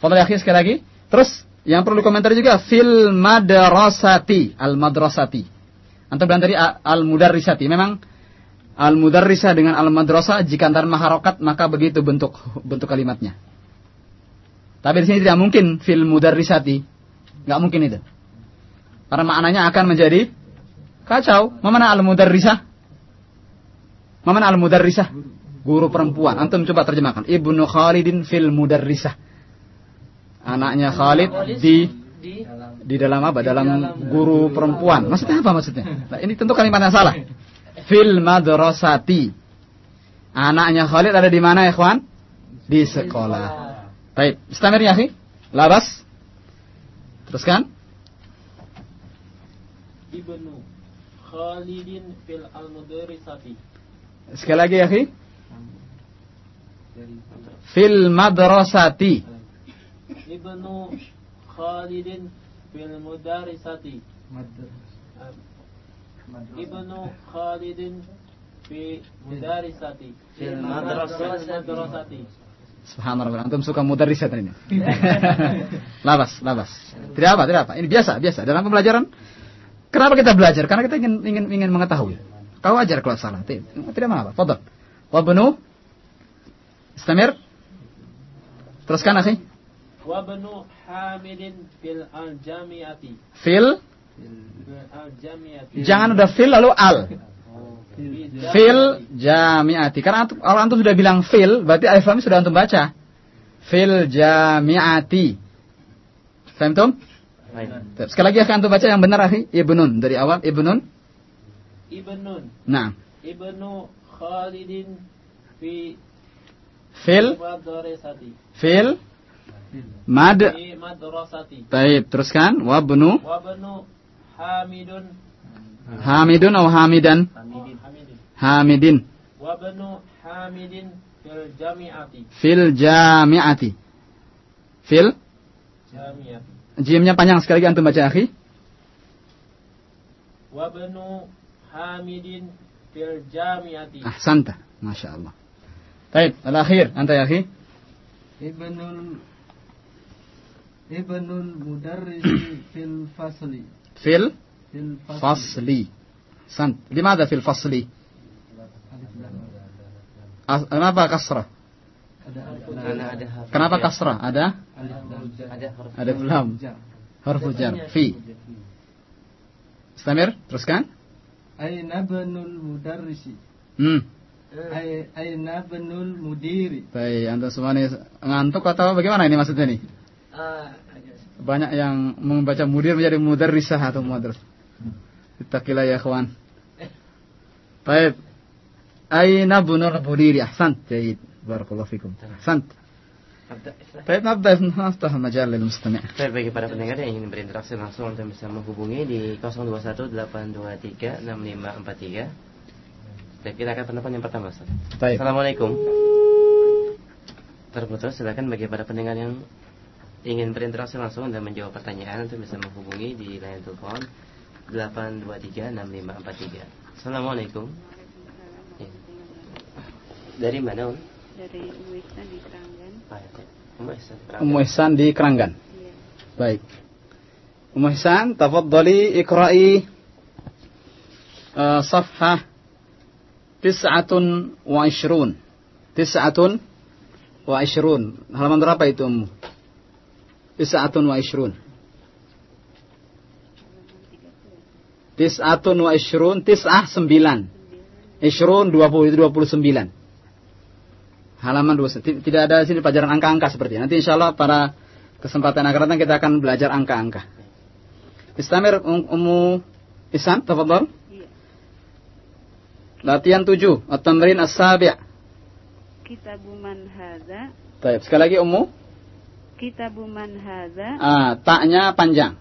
Speaker 1: Fadhil akhir sekali lagi. Terus yang perlu komentar juga fil madrasati, al madrasati. Antum bilang tadi al mudarrisati. Memang al mudarrisah dengan al madrasah jika antara maharokat maka begitu bentuk bentuk kalimatnya. Tapi di sini tidak mungkin fil mudarrisati. Nggak mungkin itu. Karena maknanya akan menjadi kacau. Mana al mudarrisah? Mana al mudarrisah? Guru perempuan. Antum coba terjemahkan. Ibnu Khalidin fil mudarrisah anaknya Khalid di
Speaker 2: di
Speaker 1: dalam apa? Dalam guru perempuan. Maksudnya apa maksudnya? Nah, ini tentu kalimat yang salah. Fil madrasati. Anaknya Khalid ada di mana, ikhwan? Di sekolah. Baik, istamir ya, akhi. Labas. Teruskan.
Speaker 2: ibnu Khalidin fil al-mudarisati.
Speaker 1: Sekali lagi, ya, akhi. Fil madrasati.
Speaker 2: Ibnu Khalidin fil mudarisati. Ibnu Khalidin fi mudarisati.
Speaker 3: Fil madrasati.
Speaker 2: madrasati.
Speaker 1: Subhanallah, antum suka mudarrisat ini. labas, labas. Tidak apa, tidak apa. Ini biasa, biasa. Dalam pembelajaran, kenapa kita belajar? Karena kita ingin ingin ingin mengetahui. Kau ajar kalau salah. Tidak, tidak apa. Fadal. Wabnu. Istamir. Teruskan, akhi.
Speaker 2: Wabnu Hamidin fil al-jamiati.
Speaker 1: Fil.
Speaker 2: Al-jamiati.
Speaker 1: Jangan udah fil lalu al. Fil jamiati. Karena antum, kalau antum sudah bilang fil, berarti alif lam sudah antum baca. Fil jamiati. Faham tum? Sekali lagi akan antum baca yang benar akhi. Ibnun dari awal ibnun.
Speaker 2: Ibnun.
Speaker 1: Nah,
Speaker 2: Ibnu Khalidin fi
Speaker 1: fil fil mad. Taib, teruskan wabnu
Speaker 2: Wabnu Hamidun
Speaker 1: hamidun atau hamidan
Speaker 2: Hamidin.
Speaker 1: hamidin
Speaker 2: Wabnu Hamidin fil jamiati.
Speaker 1: fil jamiati. Fil
Speaker 2: Jamiati.
Speaker 1: jimnya panjang sekali lagi antum baca akhi.
Speaker 2: Wabnu Hamidin fil jamiati.
Speaker 1: Ahsanta, masya Allah. Taib, al-akhir anta ya akhi.
Speaker 4: Ibnul Ibnul Mudarrisi fil fasli
Speaker 1: Fil
Speaker 4: fil fasli.
Speaker 1: Sant. Limada fil fasli? Kenapa kasrah? Kenapa kasrah? Ada.
Speaker 3: Ada
Speaker 1: ada lam.
Speaker 4: Jar.
Speaker 1: Huruf jar. Fi. Istamir, teruskan.
Speaker 4: Aina banul mudarrisi.
Speaker 1: Hmm.
Speaker 4: Ai- Aina banul mudiri.
Speaker 1: Baik, antum semua ini ngantuk atau bagaimana ini maksudnya nih?
Speaker 2: Ah,
Speaker 1: Banyak yang membaca mudir menjadi mudarrisah atau mudarris. Ittaqillah ya ikhwan. Baik. Aina bunul mudiri? Ahsant. Jayid. Barakallahu fikum. Ahsant.
Speaker 3: Abda-
Speaker 1: Baik, nabda naftah majal lil mustami'.
Speaker 3: Baik, bagi para pendengar yang ingin berinteraksi langsung Anda bisa menghubungi di 0218236543. Baik, kita akan penelpon yang pertama Ustaz.
Speaker 1: Baik.
Speaker 3: Assalamualaikum. Terputus, silakan bagi para pendengar yang ingin berinteraksi langsung dan menjawab pertanyaan Anda bisa menghubungi di line telepon 8236543. Assalamualaikum. Ya. Dari mana, Un?
Speaker 5: dari Uwisa di Keranggan.
Speaker 3: Ah, ya.
Speaker 1: Di Keranggan.
Speaker 5: Iya.
Speaker 1: Baik. Ummu Ihsan, tafaddali ikra'i uh, safhah tis'atun wa ishrun. Tis'atun wa ishrun. Halaman berapa itu Ummu? Tis'atun wa ishrun. Tis'atun wa ishrun. Tis'ah sembilan. Ishrun dua puluh itu dua puluh sembilan. Halaman dua. Ti- Tidak ada sini pelajaran angka-angka seperti ini. Nanti insya Allah pada kesempatan akan datang kita akan belajar angka-angka. Istamir Um- Ummu Isan, tafadhal.
Speaker 5: Iya.
Speaker 1: Latihan tujuh. At-tamrin as-sabi'.
Speaker 5: Kitabu man hadza,
Speaker 1: Baik, sekali lagi Ummu.
Speaker 5: Kitabu man hadza,
Speaker 1: Ah, taknya panjang.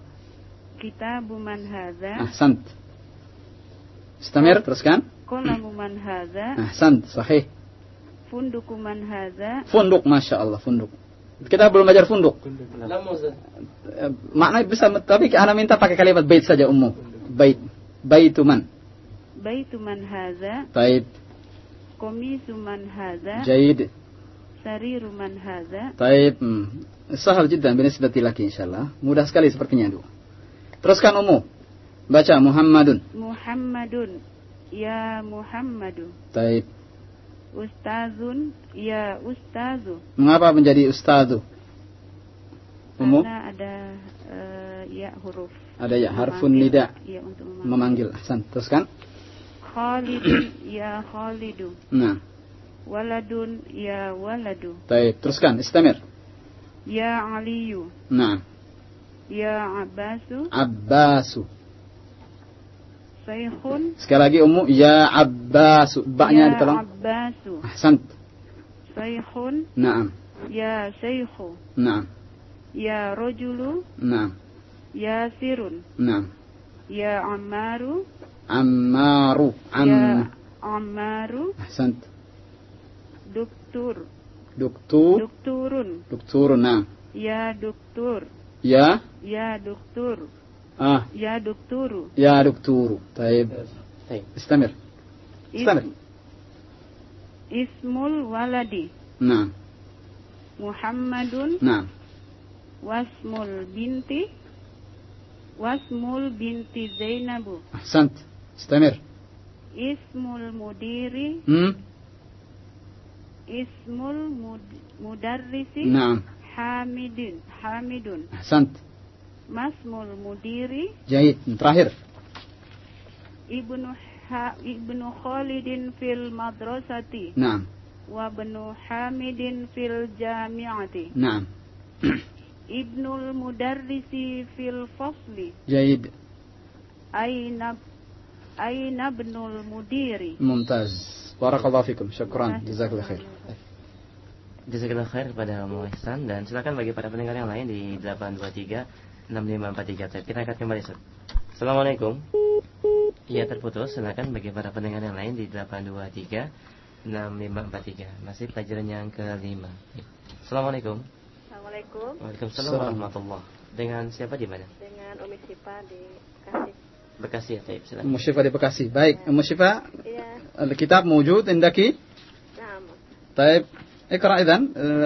Speaker 5: kitabu man hadza,
Speaker 1: Ahsant. Istamir, teruskan.
Speaker 5: qalamu man hadza,
Speaker 1: Ahsant, sahih.
Speaker 5: funduku man hadza,
Speaker 1: Funduk, Masya Allah, funduk. Kita belum belajar funduk.
Speaker 2: Lama Ustaz.
Speaker 1: Eh, Makna bisa, tapi Anda minta pakai kalimat bait saja Ummu. Bait. Baituman.
Speaker 5: baitu man hadza,
Speaker 1: Bait.
Speaker 5: komisu man hadza,
Speaker 1: Jaid.
Speaker 5: Sariru man hadza,
Speaker 1: Taib. Hmm. Sahal jiddan binisbati laki insyaallah. Mudah sekali sepertinya itu. Teruskan Ummu. Baca Muhammadun.
Speaker 5: Muhammadun, ya Muhammadu,
Speaker 1: Taib.
Speaker 5: ustazun, ya ustazu,
Speaker 1: Mengapa menjadi ustadu? Ummu.
Speaker 5: karena ada eh, ya huruf
Speaker 1: Ada ya harfun nida
Speaker 5: Ya untuk memanggil.
Speaker 1: memanggil. Ahsan. Teruskan.
Speaker 5: Khalidun, ya Khalidu,
Speaker 1: Nah,
Speaker 5: waladun, ya waladu,
Speaker 1: taib. Teruskan. Istamir.
Speaker 5: ya Aliyu,
Speaker 1: Nah,
Speaker 5: ya Abbasu,
Speaker 1: Abbasu.
Speaker 5: Sayhun,
Speaker 1: Sekali lagi Ummu ya Abbasu. Ba-nya
Speaker 5: ya
Speaker 1: ditolong.
Speaker 5: Abbasu,
Speaker 1: Ahsan.
Speaker 5: Sayhun,
Speaker 1: Naam.
Speaker 5: ya Sayhu,
Speaker 1: Naam.
Speaker 5: ya Rojulu,
Speaker 1: Naam.
Speaker 5: ya Sirun,
Speaker 1: Naam.
Speaker 5: ya Ammaru,
Speaker 1: Ammaru. Am.
Speaker 5: ya Ammaru,
Speaker 1: Ahsan
Speaker 5: Duktur,
Speaker 1: Doktur.
Speaker 5: Dukturun,
Speaker 1: Doktur. Naam.
Speaker 5: ya Duktur,
Speaker 1: Ya.
Speaker 5: ya Duktur,
Speaker 1: Ah.
Speaker 5: ya Dukturu,
Speaker 1: يا دكتور طيب
Speaker 3: Baik.
Speaker 1: استمر
Speaker 5: Is-
Speaker 1: استمر
Speaker 5: Ismul waladi,
Speaker 1: نعم
Speaker 5: Muhammadun,
Speaker 1: نعم
Speaker 5: wasmul binti wasmul binti Zainabu
Speaker 1: أحسنت استمر
Speaker 5: ismul mudiri
Speaker 1: مم؟
Speaker 5: ismul mud- mudarrisi
Speaker 1: نعم
Speaker 5: hamidin hamidun
Speaker 1: أحسنت
Speaker 5: masmul mudiri
Speaker 1: جيد terakhir
Speaker 5: ibnu ha, ibnu Khalidin fil madrasati
Speaker 1: نعم
Speaker 5: wa ibnu Hamidin fil jami'ati
Speaker 1: نعم
Speaker 5: ibnul mudarrisi fil fasli
Speaker 1: جيد
Speaker 5: aina aina ibnul mudiri
Speaker 1: ممتاز Barakallahu fikum. Syukran. Jazakallahu khair.
Speaker 3: Jazakallahu khair kepada muhsan dan silakan bagi para pendengar yang lain di 823 6543. Kita akan kembali. Assalamualaikum. Iya terputus. Silakan bagi para pendengar yang lain di 823 6543. Masih pelajaran yang kelima. Assalamualaikum.
Speaker 5: Assalamualaikum.
Speaker 3: Waalaikumsalam warahmatullahi Dengan siapa di mana?
Speaker 5: Dengan Umi Sipa di Kasih.
Speaker 3: Bekasi ya, Taib. Silakan.
Speaker 1: أم شفا di Bekasi baik أم شفا
Speaker 5: Iya,
Speaker 1: الكتاب موجود عندك
Speaker 5: nah,
Speaker 1: طيب اقرأ إذن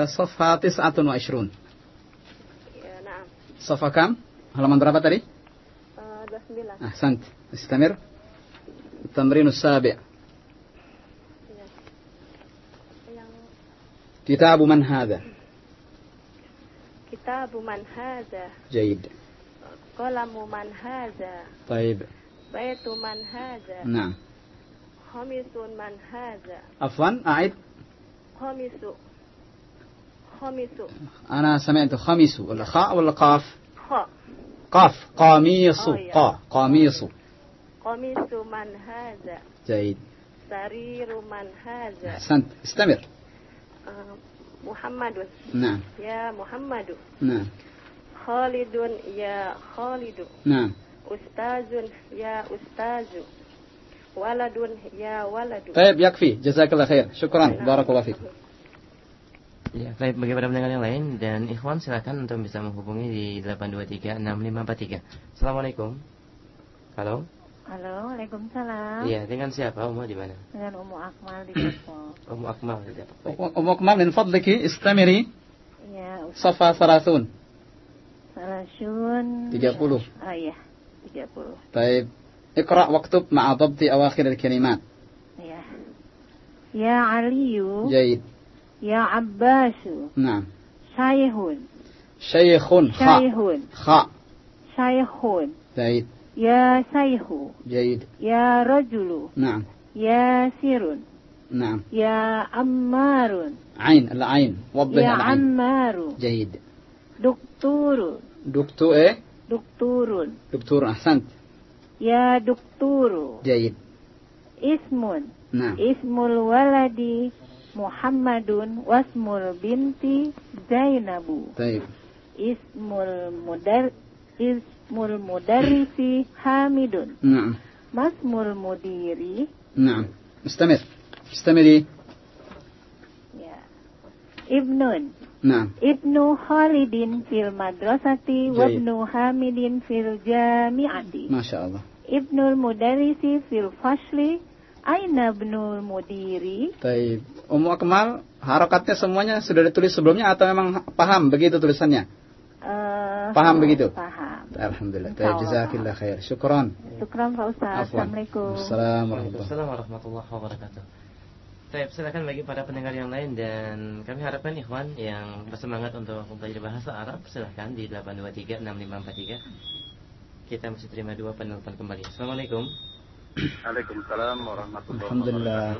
Speaker 1: صفحة 29
Speaker 5: ya, nah,
Speaker 1: صفحة كم halaman berapa tadi
Speaker 5: uh, 29.
Speaker 1: أحسنت استمر التمرين السابع كتاب من هذا
Speaker 5: كتاب من هذا
Speaker 1: جيد
Speaker 5: قلم من هذا؟
Speaker 1: طيب.
Speaker 5: بيت من هذا؟
Speaker 1: نعم.
Speaker 5: خميس من هذا؟
Speaker 1: عفوا أعد.
Speaker 5: خميس خميس
Speaker 1: أنا سمعت خميس ولا خاء ولا قاف؟
Speaker 5: خ
Speaker 1: قاف. قميص. قا قميص.
Speaker 5: قميص من هذا؟
Speaker 1: جيد.
Speaker 5: سرير من هذا؟
Speaker 1: أحسنت. استمر.
Speaker 5: آه، محمد.
Speaker 1: نعم.
Speaker 5: يا محمد.
Speaker 1: نعم.
Speaker 5: Khalidun ya
Speaker 1: Khalidu.
Speaker 5: Nah. Ustazun ya Ustazu. Waladun ya
Speaker 1: Waladu. Baik, yakfi. Jazakallah khair. Syukran. Nah. Barakallahu fiik.
Speaker 3: Ya, baik bagi para pendengar yang lain dan Ikhwan silakan untuk bisa menghubungi di 8236543. Assalamualaikum. Halo.
Speaker 6: Halo, Waalaikumsalam.
Speaker 3: Iya, dengan siapa? Umu di mana?
Speaker 6: Dengan Umu Akmal di Depok.
Speaker 3: Umu Akmal ya. di Depok.
Speaker 1: Umu Akmal, min fadliki istamiri.
Speaker 6: Iya.
Speaker 1: Safa 30.
Speaker 6: Salasun.
Speaker 1: 30.
Speaker 6: Oh iya, 30.
Speaker 1: Baik. Iqra waktub ma'a dhabti awakhir al-kalimat.
Speaker 6: Ya. Ya Aliyu.
Speaker 1: Jaid.
Speaker 6: Ya Abbasu. Naam.
Speaker 1: Syekhun. Syekhun.
Speaker 6: Syekhun.
Speaker 1: Kha.
Speaker 6: Syekhun.
Speaker 1: Baik.
Speaker 6: يا سيح
Speaker 1: جيد
Speaker 6: يا رجل
Speaker 1: نعم
Speaker 6: يا سير
Speaker 1: نعم
Speaker 6: يا عمار
Speaker 1: عين العين وضح
Speaker 6: يا
Speaker 1: العين.
Speaker 6: عمار
Speaker 1: جيد دكتور ايه
Speaker 6: Dukturun,
Speaker 1: دكتور أحسنت
Speaker 6: ya Dukturu,
Speaker 1: جيد
Speaker 6: Ismun,
Speaker 1: نعم
Speaker 6: Ismul waladi Muhammadun wasmul binti Zainabu.
Speaker 1: طيب
Speaker 6: Ismul mudar Ismul mudarrisi Hamidun.
Speaker 1: نعم
Speaker 6: Masmul mudiri
Speaker 1: نعم استمر استمري
Speaker 6: ya. Ibnun
Speaker 1: Nah.
Speaker 6: Ibnu Khalidin fil madrasati
Speaker 1: wa
Speaker 6: Ibnu Hamidin fil jami'ati.
Speaker 1: Masya Allah.
Speaker 6: Ibnu Mudarisi fil fasli. Aina Ibnu Mudiri.
Speaker 1: Baik. Ummu Akmal, harokatnya semuanya sudah ditulis sebelumnya atau memang paham begitu tulisannya?
Speaker 6: Uh,
Speaker 1: paham begitu?
Speaker 6: Paham.
Speaker 1: Alhamdulillah. Taib, jazakallah khair. Syukron.
Speaker 6: Syukron Pak Ustaz. Assalamualaikum.
Speaker 3: Assalamualaikum warahmatullahi wabarakatuh. Baik, silakan bagi para pendengar yang lain dan kami harapkan Ikhwan yang bersemangat untuk belajar bahasa Arab silakan di 8236543. Kita masih terima dua penelpon kembali. Assalamualaikum.
Speaker 7: Waalaikumsalam warahmatullahi
Speaker 1: Alhamdulillah.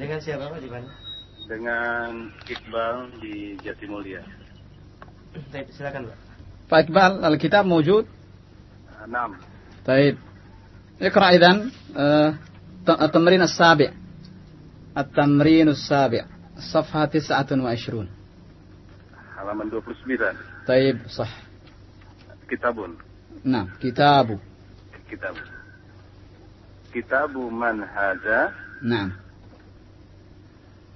Speaker 3: Dengan siapa Pak di mana?
Speaker 7: Dengan Iqbal di Jatimulya.
Speaker 3: Baik, silakan Pak.
Speaker 1: Pak Iqbal, Alkitab mewujud?
Speaker 7: Enam.
Speaker 1: Baik. Iqra idan, uh, eh, tamrin as-sabi'. التمرين السابع صفحة تسعة وعشرون
Speaker 7: Halaman 29.
Speaker 1: طيب صح
Speaker 7: Kitabun.
Speaker 1: نعم كتاب
Speaker 7: Kitab. Kitabu man haza.
Speaker 1: نعم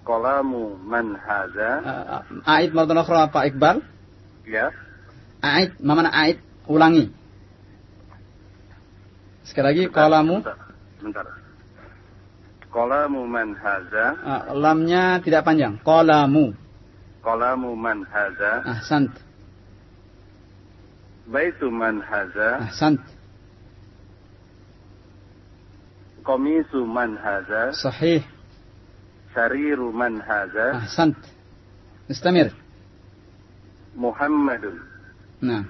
Speaker 7: Kolamu man haza.
Speaker 1: آه، أعيد مرة أخرى Pak Iqbal
Speaker 7: Ya.
Speaker 1: أعيد ما معنى أعيد ulangi sekali lagi kolamu
Speaker 7: Bentar. Bentar. Kolamu man haza.
Speaker 1: ah, lamnya tidak panjang kolamu
Speaker 7: Kolamu man haza.
Speaker 1: ahsant
Speaker 7: Baitu man haza.
Speaker 1: ahsant
Speaker 7: Komisu man haza.
Speaker 1: صحيح
Speaker 7: Sariru man haza.
Speaker 1: ahsant استمر
Speaker 7: Muhammadun.
Speaker 1: نعم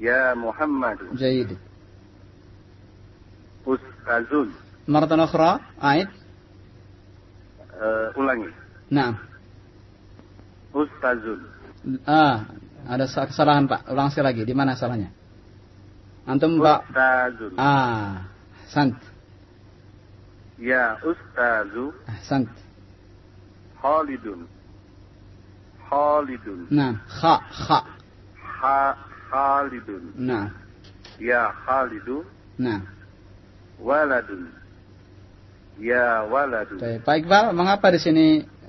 Speaker 7: Ya Muhammadu.
Speaker 1: جيد
Speaker 7: Ustazun.
Speaker 1: مرة أخرى أعيد
Speaker 7: uh, ulangi.
Speaker 1: Nah.
Speaker 7: Ustazul.
Speaker 1: Ah, ada kesalahan Pak. Ulang sekali lagi. Di mana salahnya? Antum Pak.
Speaker 7: Ustazul.
Speaker 1: Ah, sant.
Speaker 7: Ya Ustazu.
Speaker 1: Ah, sant.
Speaker 7: Khalidun. Khalidun.
Speaker 1: Nah, kha kha.
Speaker 7: Ha Khalidun.
Speaker 1: Nah.
Speaker 7: Ya Khalidun.
Speaker 1: Nah.
Speaker 7: Waladun. Ya waladun.
Speaker 1: Baik, Pak Iqbal, mengapa di sini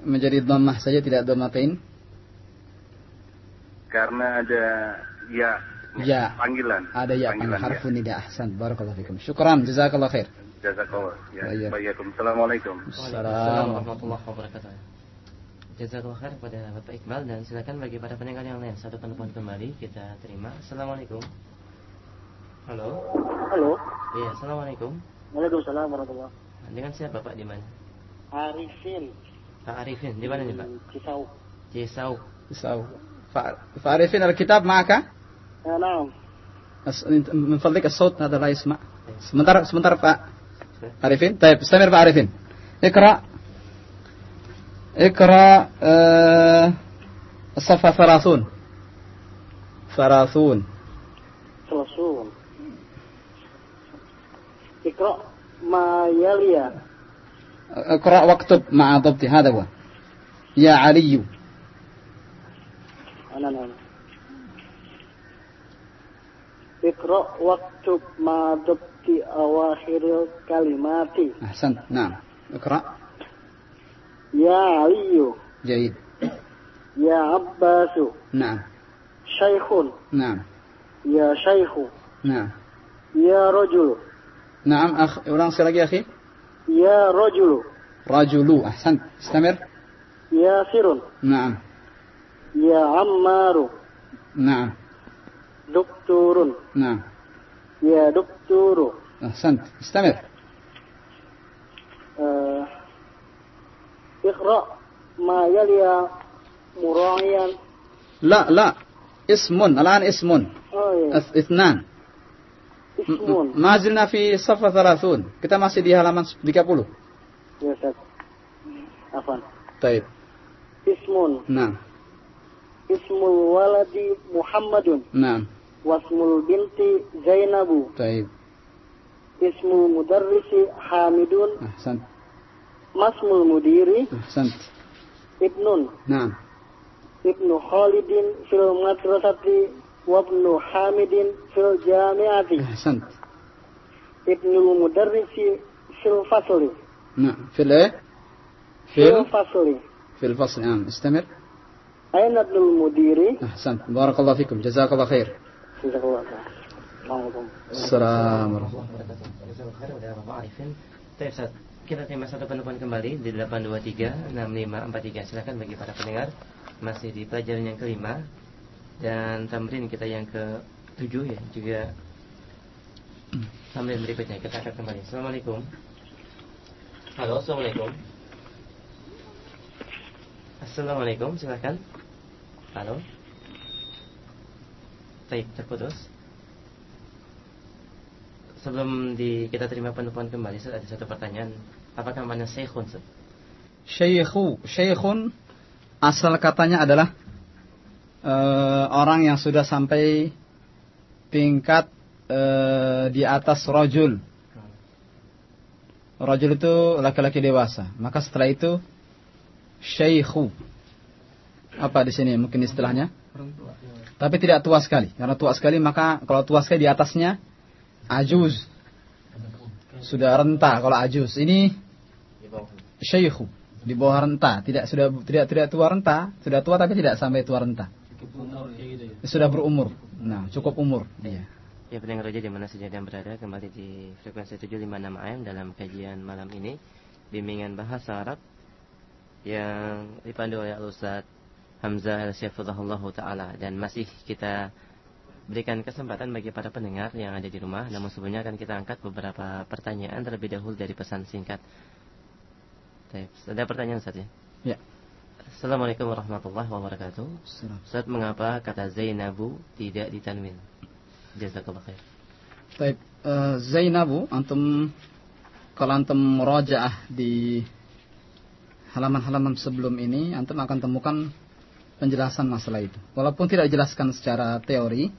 Speaker 1: menjadi dhammah saja tidak dhammatain?
Speaker 7: Karena ada ya.
Speaker 1: Ya.
Speaker 7: Panggilan.
Speaker 1: Ada ya
Speaker 7: Panggilan,
Speaker 1: panggil harfun nida ahsan. Barakallahu fikum. Syukran, jazakallah khair.
Speaker 7: Jazakallah. Ya.
Speaker 1: Baik.
Speaker 7: Bayakum. Assalamualaikum.
Speaker 3: Waalaikumsalam
Speaker 1: Salam.
Speaker 3: warahmatullahi wabarakatuh. Jazakallah khair kepada Bapak Iqbal dan silakan bagi para pendengar yang lain satu telepon kembali kita terima. Assalamualaikum. Halo.
Speaker 8: Halo.
Speaker 3: Iya, assalamualaikum.
Speaker 8: Waalaikumsalam warahmatullahi
Speaker 3: Dengan siapa Pak di mana?
Speaker 8: Arifin
Speaker 3: Pak Arifin, di mana nih Pak?
Speaker 8: Cisau.
Speaker 3: Cisau.
Speaker 1: Cisau. فأعرفين الكتاب معك؟
Speaker 8: نعم
Speaker 1: أس- من فضلك الصوت هذا لا يسمع sebentar sebentar Pak Arifin طيب استمر Pak Arifin اقرأ اقرأ آه الصفحة ثلاثون ثلاثون
Speaker 8: ثلاثون اقرأ ما يلي
Speaker 1: اقرأ واكتب مع ضبط هذا هو يا علي
Speaker 8: أنا نعم اقرأ واكتب ما ضبط أواخر الكلمات
Speaker 1: أحسنت نعم اقرأ
Speaker 8: يا علي
Speaker 1: جيد
Speaker 8: يا عباس
Speaker 1: نعم
Speaker 8: شيخ
Speaker 1: نعم
Speaker 8: يا شيخ
Speaker 1: نعم
Speaker 8: يا رجل
Speaker 1: نعم أخ ulang sekali lagi أخي
Speaker 8: يا رجل
Speaker 1: رجل أحسنت استمر
Speaker 8: ياسر
Speaker 1: نعم
Speaker 8: يا عمار
Speaker 1: نعم
Speaker 8: دكتور
Speaker 1: نعم
Speaker 8: يا دكتور
Speaker 1: أحسنت استمر
Speaker 8: آه، اقرأ ما يلي مراعيا
Speaker 1: لا لا اسم الآن اسم
Speaker 8: oh, ya.
Speaker 1: اث- اثنان Mazilna fi safa 30. Kita masih di halaman 30.
Speaker 8: Ya, Ustaz.
Speaker 1: Afan.
Speaker 8: Baik.
Speaker 1: Ismun.
Speaker 8: Naam. Ismul waladi
Speaker 1: Muhammadun.
Speaker 8: Naam. Wasmul binti
Speaker 1: Zainabu.
Speaker 8: Baik. Ismul mudarrisi
Speaker 1: Hamidun.
Speaker 8: Ahsan. Masmul mudiri.
Speaker 1: Ahsan.
Speaker 8: Ibnun.
Speaker 1: Naam.
Speaker 8: Ibnu Khalidin fil madrasati وابن حامد في الجامعة
Speaker 1: أحسنت
Speaker 8: ابن المدرس في الفصل
Speaker 1: نعم في الايه
Speaker 8: في
Speaker 1: في ال-
Speaker 8: الفصل
Speaker 1: في الفصل نعم استمر
Speaker 8: أين ابن المدير
Speaker 1: أحسنت بارك الله فيكم جزاك الله خير
Speaker 8: جزاك الله خير. السلام عليكم
Speaker 1: السلام ورحمة الله
Speaker 3: Jazakallahu khair udah Bapak Arifin. Baik, Ustaz. Kita terima satu penelpon kembali di 823 6543. Silakan bagi para pendengar masih di pelajaran yang kelima dan tamrin kita yang ke tujuh ya juga tamrin berikutnya kita akan kembali. Assalamualaikum. Halo, assalamualaikum. Assalamualaikum, silakan. Halo. Baik, terputus. Sebelum di, kita terima penelpon kembali, Ustaz, ada satu pertanyaan. Apakah mana syekhun, Ustaz?
Speaker 1: Syekhu, syekhun asal katanya adalah eh, orang yang sudah sampai tingkat eh, di atas rojul. Rojul itu laki-laki dewasa. Maka setelah itu syekhu. Apa di sini mungkin istilahnya? Tapi tidak tua sekali. Karena tua sekali maka kalau tua sekali di atasnya ajuz. Sudah renta kalau ajuz. Ini syekhu di bawah renta, tidak sudah tidak tidak tua renta, sudah tua tapi tidak sampai tua renta. Sudah berumur. Nah, cukup umur dia.
Speaker 3: Ya pendengar roja di mana saja yang berada kembali di frekuensi 756 AM dalam kajian malam ini bimbingan bahasa Arab yang dipandu oleh Al-Ustaz Hamzah Al-Syafudhullah Ta'ala dan masih kita berikan kesempatan bagi para pendengar yang ada di rumah namun sebelumnya akan kita angkat beberapa pertanyaan terlebih dahulu dari pesan singkat Baik, ada pertanyaan Ustaz ya? Assalamualaikum warahmatullahi wabarakatuh. Ustaz mengapa kata Zainabu tidak ditanwin? Jazakallah khair.
Speaker 1: Baik, eh, Zainabu antum kalau antum murajaah di halaman-halaman sebelum ini antum akan temukan penjelasan masalah itu. Walaupun tidak dijelaskan secara teori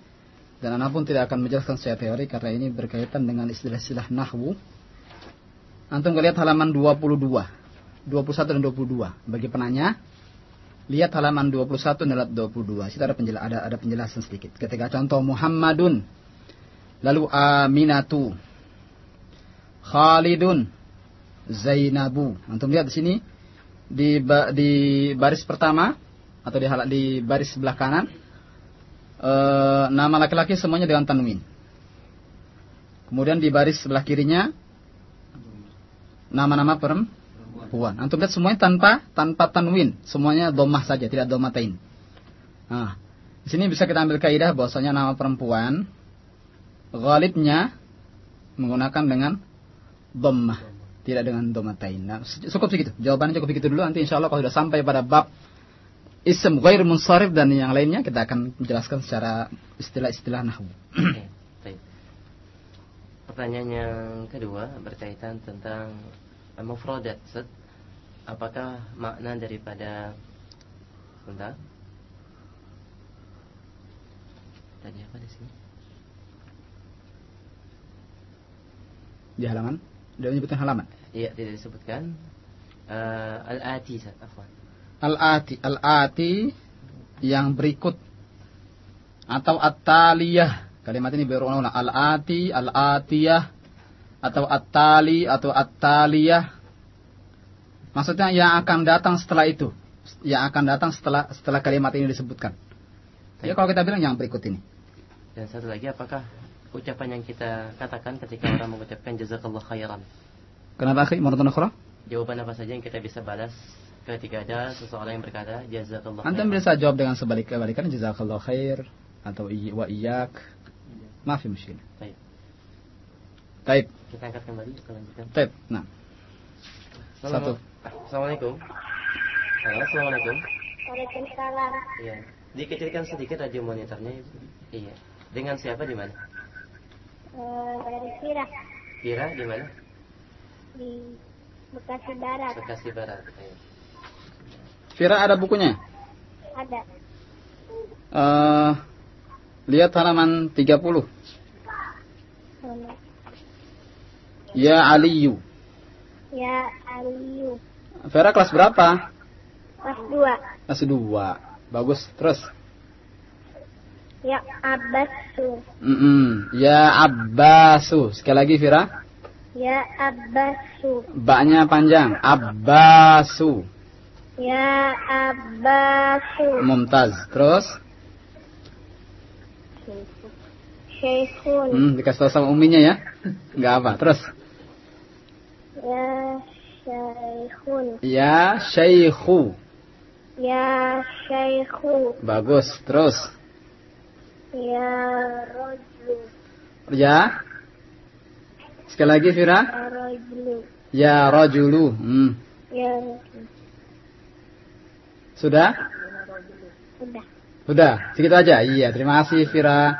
Speaker 1: dan anak pun tidak akan menjelaskan secara teori karena ini berkaitan dengan istilah-istilah nahwu. Antum lihat halaman 22, 21 dan 22. Bagi penanya, lihat halaman 21 dan 22. Situ ada penjelasan, ada, ada penjelasan sedikit. Ketika contoh Muhammadun, lalu Aminatu, Khalidun, Zainabu. Antum lihat di sini di di baris pertama atau di di baris sebelah kanan eh, nama laki-laki semuanya dengan tanwin. Kemudian di baris sebelah kirinya nama-nama perempuan. Antum lihat semuanya tanpa tanpa tanwin, semuanya domah saja, tidak domatain. Nah, di sini bisa kita ambil kaidah bahwasanya nama perempuan ghalibnya menggunakan dengan dhammah, tidak dengan domatain. Nah, cukup segitu. Jawabannya cukup begitu dulu. Nanti insya Allah kalau sudah sampai pada bab Ism ghair munsarif dan yang lainnya kita akan menjelaskan secara istilah-istilah nahwu.
Speaker 3: Pertanyaan yang kedua berkaitan tentang mufradat. Apakah makna daripada sebentar? Tadi apa di sini?
Speaker 1: Di halaman, dia menyebutkan halaman.
Speaker 3: Iya, tidak disebutkan. Eh, Al-ati.
Speaker 1: Al-ati, al-ati yang berikut atau at-taliyah. Kalimat ini berulang al-ati, al-atiyah atau at-tali atau at-taliyah. Maksudnya yang akan datang setelah itu. Yang akan datang setelah setelah kalimat ini disebutkan. Ya kalau kita bilang yang berikut ini.
Speaker 3: Dan satu lagi, apakah ucapan yang kita katakan ketika orang mengucapkan jazakallah khairan?
Speaker 1: Kenapa akhi? Maratan ukhra?
Speaker 3: Jawaban apa saja yang kita bisa balas ketika ada seseorang yang berkata jazakallah
Speaker 1: Antum
Speaker 3: khairan?
Speaker 1: bisa jawab dengan sebalik kebalikan jazakallahu khair atau wa iyyak. Ma fi mushkil.
Speaker 3: Baik.
Speaker 1: Taib.
Speaker 3: Kita angkat kembali, kita lanjutkan.
Speaker 1: Taib. Nah. Satu.
Speaker 3: Assalamualaikum. Halo, Assalamualaikum.
Speaker 9: Waalaikumsalam.
Speaker 3: Iya. Dikecilkan sedikit radio monitornya. Ibu. Iya. Dengan siapa di mana?
Speaker 9: Eh, dari Sirah
Speaker 3: Kira di mana?
Speaker 9: di Bekasi Barat
Speaker 3: Bekasi Barat. Iya.
Speaker 1: Fira ada bukunya?
Speaker 9: ada.
Speaker 1: Eh, lihat halaman 30. Ya Aliyu.
Speaker 9: Ya Aliyu
Speaker 1: Vera kelas berapa?
Speaker 9: kelas 2.
Speaker 1: Kelas 2. Bagus. Terus.
Speaker 9: Ya Abbasu.
Speaker 1: Mm-mm. Ya Abbasu. Sekali lagi Vira.
Speaker 9: Ya Abbasu.
Speaker 1: Baknya panjang. Abbasu.
Speaker 9: Ya Abbasu.
Speaker 1: Mumtaz. Terus.
Speaker 9: Syekhun.
Speaker 1: Hmm, dikasih tahu sama uminya ya. Enggak apa. Terus.
Speaker 9: Ya Syekhun.
Speaker 1: Ya Syekhu.
Speaker 9: Ya Syekhu.
Speaker 1: Bagus. Terus.
Speaker 9: Ya Rojlu.
Speaker 1: Ya. Sekali lagi Vira.
Speaker 9: Ya Rojlu.
Speaker 1: Ya rajulu. Hmm.
Speaker 9: Ya Rojlu.
Speaker 1: Sudah?
Speaker 9: Udah.
Speaker 1: Sudah. Segitu aja. Iya, terima kasih Vira.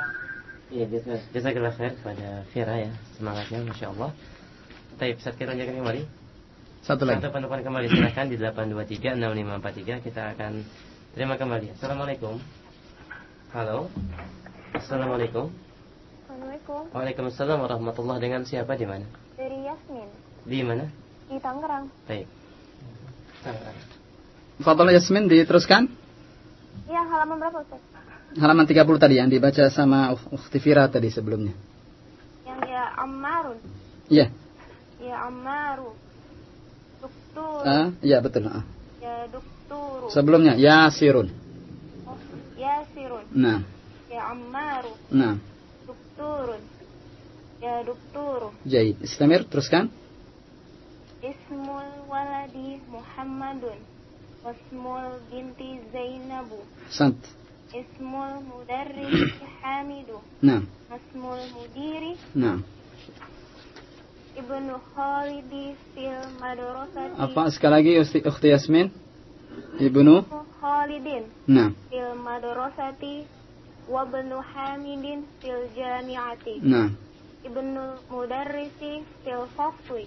Speaker 3: Iya, jasa- jazakallah khair kepada Vira ya. Semangatnya Masya Allah. Baik, saat kita lanjutkan kembali.
Speaker 1: Satu lagi.
Speaker 3: Satu penumpang kembali silakan di 823 6543 kita akan terima kembali. Assalamualaikum. Halo. Assalamualaikum.
Speaker 9: Assalamualaikum.
Speaker 3: Waalaikumsalam warahmatullah dengan siapa di mana?
Speaker 9: Dari Yasmin.
Speaker 3: Di mana?
Speaker 9: Di Tangerang.
Speaker 3: Baik. Tangerang.
Speaker 1: Fadol Yasmin diteruskan.
Speaker 9: Ya, halaman berapa, Ustaz?
Speaker 1: Halaman 30 tadi yang dibaca sama Ukh- Ukhti Vira tadi sebelumnya.
Speaker 9: Yang ya Ammarun.
Speaker 1: Iya.
Speaker 9: Ya Ammaru. Duktur.
Speaker 1: Ah, iya betul. Ah.
Speaker 9: Ya Dukturu.
Speaker 1: Sebelumnya Yasirun.
Speaker 9: Oh, Yasirun.
Speaker 1: Nah,
Speaker 9: Ya Ammaru.
Speaker 1: nah.
Speaker 9: Dukturun. Ya Dukturu.
Speaker 1: Jaid. Istamir teruskan.
Speaker 9: Ismul waladi Muhammadun. Wasmul binti Zainabu.
Speaker 1: Sant.
Speaker 9: Ismul mudarris Hamidu.
Speaker 1: Nah,
Speaker 9: Wasmul mudiri
Speaker 1: nah.
Speaker 9: Ibnu Khalidi fil madrasati.
Speaker 1: Apa sekali lagi Ukhti, Ukhti Yasmin? Ibnu.
Speaker 9: Khalidin
Speaker 1: Nah,
Speaker 9: fil madrasati wa ibnu Hamidin fil jami'ati.
Speaker 1: nah.
Speaker 9: Ibnu Mudarrisi fil fasli.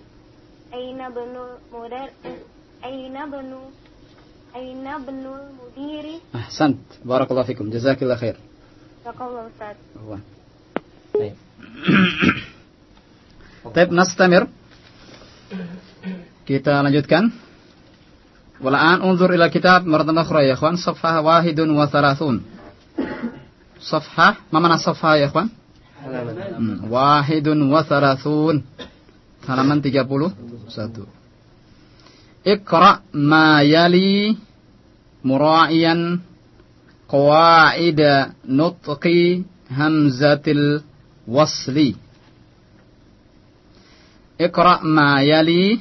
Speaker 9: Aina ibnu mudar Aina ibnu Aina ibnu mudiri.
Speaker 1: Ahsant. Barakallahu fikum. Jazakillah khair.
Speaker 9: Jazakallahu Ustaz.
Speaker 3: Baik.
Speaker 1: Taib nastamir. Kita lanjutkan. Walaan unzur ila kitab maratan ukhra ya ikhwan. Safhah wahidun wa thalathun. Safhah. Ma mana safhah ya ikhwan? Hmm, Wahidun wa thalathun. Halaman 31. Iqra ma yali mura'iyan qawaida nutqi hamzatil wasli. Iqra ma yali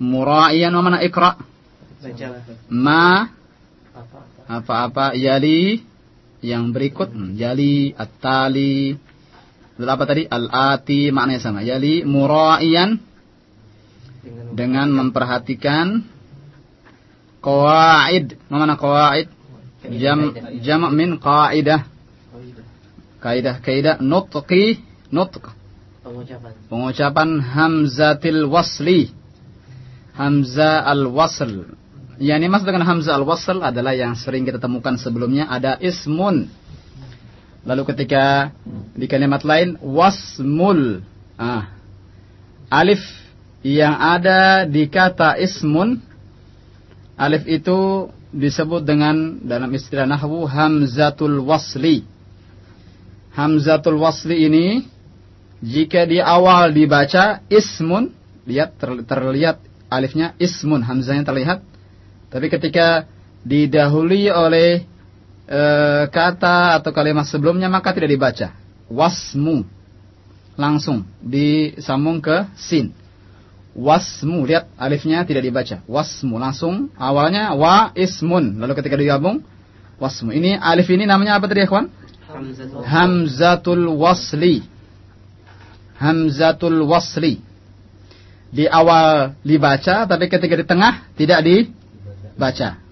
Speaker 1: mura'iyan wa mana iqra? Ma
Speaker 3: Apa?
Speaker 1: apa-apa yali yang berikut hmm, yali at-tali apa tadi al-ati maknanya sama yali mura'iyan
Speaker 3: Dengan
Speaker 1: memperhatikan Qawaid. Ma mana qawaid? Jam jam' min qaidah. Kaidah kaidah nutqi nutq.
Speaker 3: Pengucapan.
Speaker 1: Pengucapan hamzatil wasli. Hamzah al-wasl. Yang dimaksud dengan hamzah al-wasl adalah yang sering kita temukan sebelumnya ada ismun. Lalu ketika di kalimat lain wasmul. Ah. Alif yang ada di kata ismun alif itu disebut dengan dalam istilah nahwu hamzatul wasli. Hamzatul wasli ini jika di awal dibaca ismun, lihat ter- terlihat alifnya ismun, hamzahnya terlihat. Tapi ketika didahului oleh e, kata atau kalimat sebelumnya maka tidak dibaca. Wasmu. Langsung disambung ke sin. Wasmu, lihat alifnya tidak dibaca. Wasmu langsung awalnya wa ismun. Lalu ketika digabung wasmu. Ini alif ini namanya apa tadi ya kawan?
Speaker 3: Hamzatul
Speaker 1: Hamzatul wasli hamzatul wasli. Di awal dibaca, tapi ketika di tengah tidak dibaca.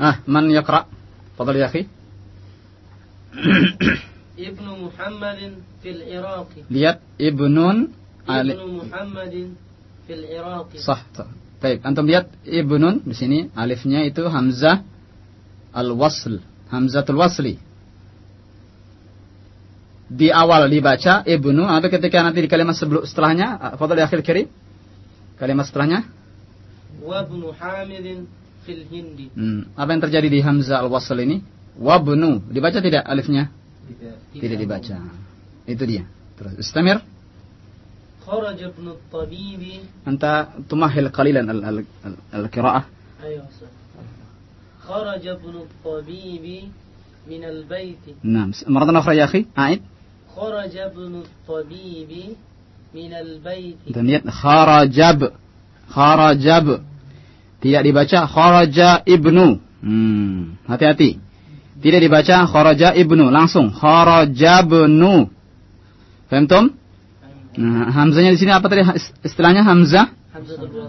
Speaker 1: Ah, man yaqra? Fadal ya akhi.
Speaker 2: Ibnu Muhammadin fil Iraq.
Speaker 1: Lihat Ibnun Ali.
Speaker 2: Ibnu Muhammadin fil Iraq.
Speaker 1: Sah. Baik, antum lihat Ibnun di sini alifnya itu hamzah al-wasl, hamzatul wasli Di awal dibaca ibnu atau ketika nanti di kalimat sebelum setelahnya, fadal ya akhir kiri. Kalimat setelahnya,
Speaker 2: وابن حامد في الهند
Speaker 1: hmm, apa yang terjadi di hamzah al-wasl ini? Wabnu, dibaca tidak alifnya? Tidak dibaca. Itu dia. Terus istamir.
Speaker 2: خرج ابن الطبيب
Speaker 1: Anta tumahil qalilan al- al- al- al-qira'ah.
Speaker 2: أيوة صح. خرج ابن الطبيب من البيت
Speaker 1: Naam, maratan ukhra ya akhi. A'id.
Speaker 2: Demikian ibnu
Speaker 1: minal. Dan kharajab. Kharajab. Tidak dibaca kharaja ibnu. Hmm, hati-hati. Tidak dibaca kharaja ibnu, langsung kharajabnu. Paham tom? Nah, hamzanya di sini apa tadi istilahnya hamzah?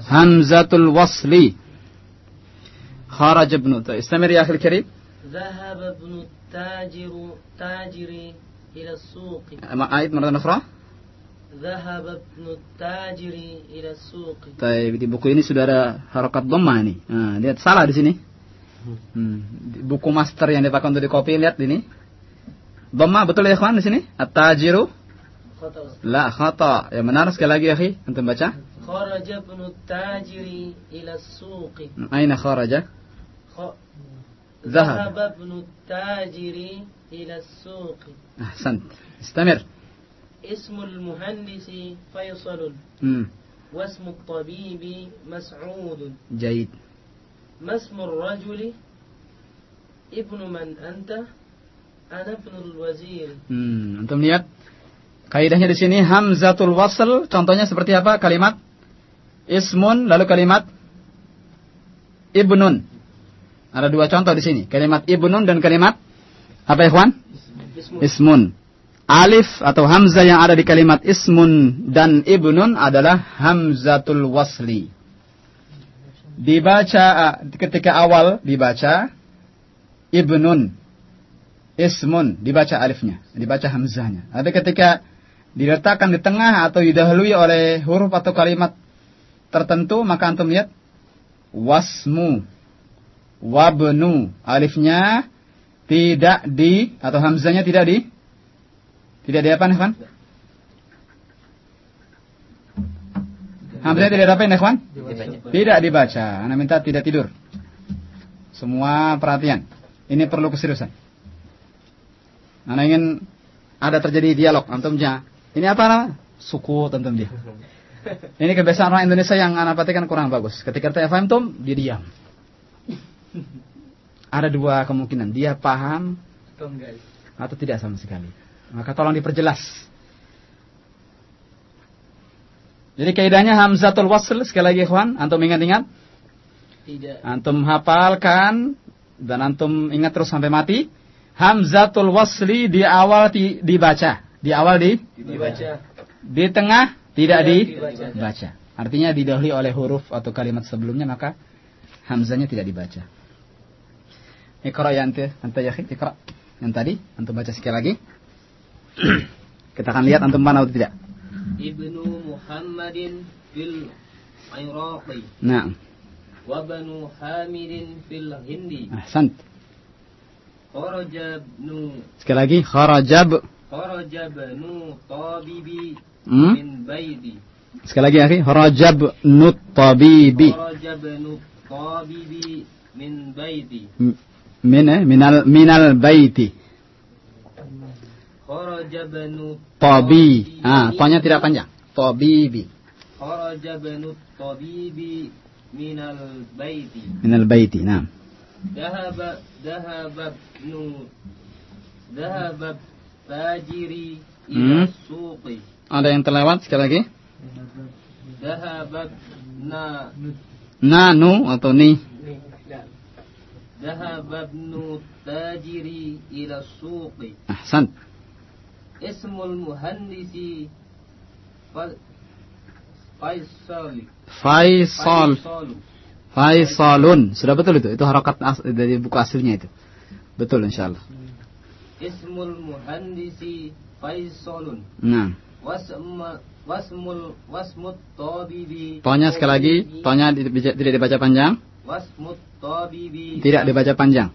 Speaker 1: Hamzatul wasli. Wasli. Kharaj ibnu. Istamir ya akhil karim.
Speaker 2: Zahab ibnu tajiru tajiri إلى السوق
Speaker 1: A'id maratan ukhra.
Speaker 2: ذهب ابن التاجر إلى السوق
Speaker 1: Taib, di buku ini sudah ada harokat dhamma ini. Nah, lihat salah di sini. Hmm. Di Buku master yang dipakai untuk di copy lihat ini. Dhamma betul ya kawan di sini? At-tajiru
Speaker 2: خطأ
Speaker 1: la khata. Yang benar sekali lagi ya akhi, antum baca.
Speaker 2: خرج ابن التاجر إلى السوق
Speaker 1: Aina kharaja?
Speaker 2: خ...
Speaker 1: ذهب.
Speaker 2: ذهب ابن التاجر إلى السوق
Speaker 1: Ahsant. Istamir.
Speaker 2: اسم المهندس فيصل
Speaker 1: Hmm.
Speaker 2: واسم الطبيب مسعود
Speaker 1: Jaid.
Speaker 2: ما اسم الرجل ابن من أنت أنا ابن الوزير
Speaker 1: Hmm, antum lihat kaidahnya di sini hamzatul wasl contohnya seperti apa? Kalimat ismun lalu kalimat ibnun. ada dua contoh di sini. Kalimat ibnun dan kalimat apa ikhwan? Ismun. Alif atau hamzah yang ada di kalimat ismun dan ibnun adalah hamzatul wasli. Dibaca ketika awal dibaca ibnun ismun dibaca alifnya, dibaca hamzahnya. Ada ketika diletakkan di tengah atau didahului oleh huruf atau kalimat tertentu maka antum lihat wasmu wabnu alifnya tidak di atau hamzahnya tidak di tidak di apa nih kawan? Hamzahnya tidak ada apa nih kawan? Tidak dibaca. Anda minta tidak tidur. Semua perhatian. Ini perlu keseriusan. Anda ingin ada terjadi dialog antumnya. Ini apa nama? Suku tentu dia. Ini kebiasaan orang Indonesia yang anak perhatikan kurang bagus. Ketika kita paham tom, dia diam. Ada dua kemungkinan. Dia paham atau tidak sama sekali. Maka tolong diperjelas. Jadi kaidahnya hamzatul wasl sekali lagi ikhwan, antum ingat-ingat,
Speaker 2: tidak
Speaker 1: antum hafalkan dan antum ingat terus sampai mati. Hamzatul wasli di awal di, dibaca, di awal di
Speaker 2: dibaca
Speaker 1: di tengah tidak
Speaker 2: Tidak
Speaker 1: dibaca. Artinya didahului oleh huruf atau kalimat sebelumnya maka hamzanya tidak dibaca. Iqra ya ante, ante ya Iqra. Yang tadi antum baca sekali lagi. Kita akan lihat antum mana atau tidak.
Speaker 2: Ibnu Muhammadin fil Iraqi
Speaker 1: Nah,
Speaker 2: wa banu Hamidin fil Hindi
Speaker 1: ahsant.
Speaker 2: kharaja ibnu
Speaker 1: Sekali lagi kharajab.
Speaker 2: kharaja banu tabibi
Speaker 1: Hmm?
Speaker 2: min baiti
Speaker 1: Sekali lagi akhi, kharajab nut tabibi.
Speaker 2: kharaja banu tabibi min baiti
Speaker 1: M- min eh? minal minal baiti.
Speaker 2: Kharaja banu
Speaker 1: tabi. Ah, tonya tidak panjang. Tabibi.
Speaker 2: Kharaja banu tabibi minal baiti.
Speaker 1: Minal baiti, nah.
Speaker 2: Dahaba dahaba nu dahaba
Speaker 1: fajiri
Speaker 2: ila hmm?
Speaker 1: Ada yang terlewat sekali lagi?
Speaker 2: Dahaba na
Speaker 1: nanu atau ni?
Speaker 2: ذهب ابن التاجر إلى السوق
Speaker 1: Ahsan.
Speaker 2: اسم المهندس ف- فيصل
Speaker 1: Faisal.
Speaker 2: فيصل
Speaker 1: Faisalun. Sudah betul itu. Itu harokat as- dari buku aslinya itu. Betul insyaallah.
Speaker 2: اسم المهندس فيصل
Speaker 1: Nah.
Speaker 2: واسم واسم ال- واسم الطبيب
Speaker 1: Tonya sekali lagi. Tonya di- tidak dibaca panjang. Tidak dibaca panjang.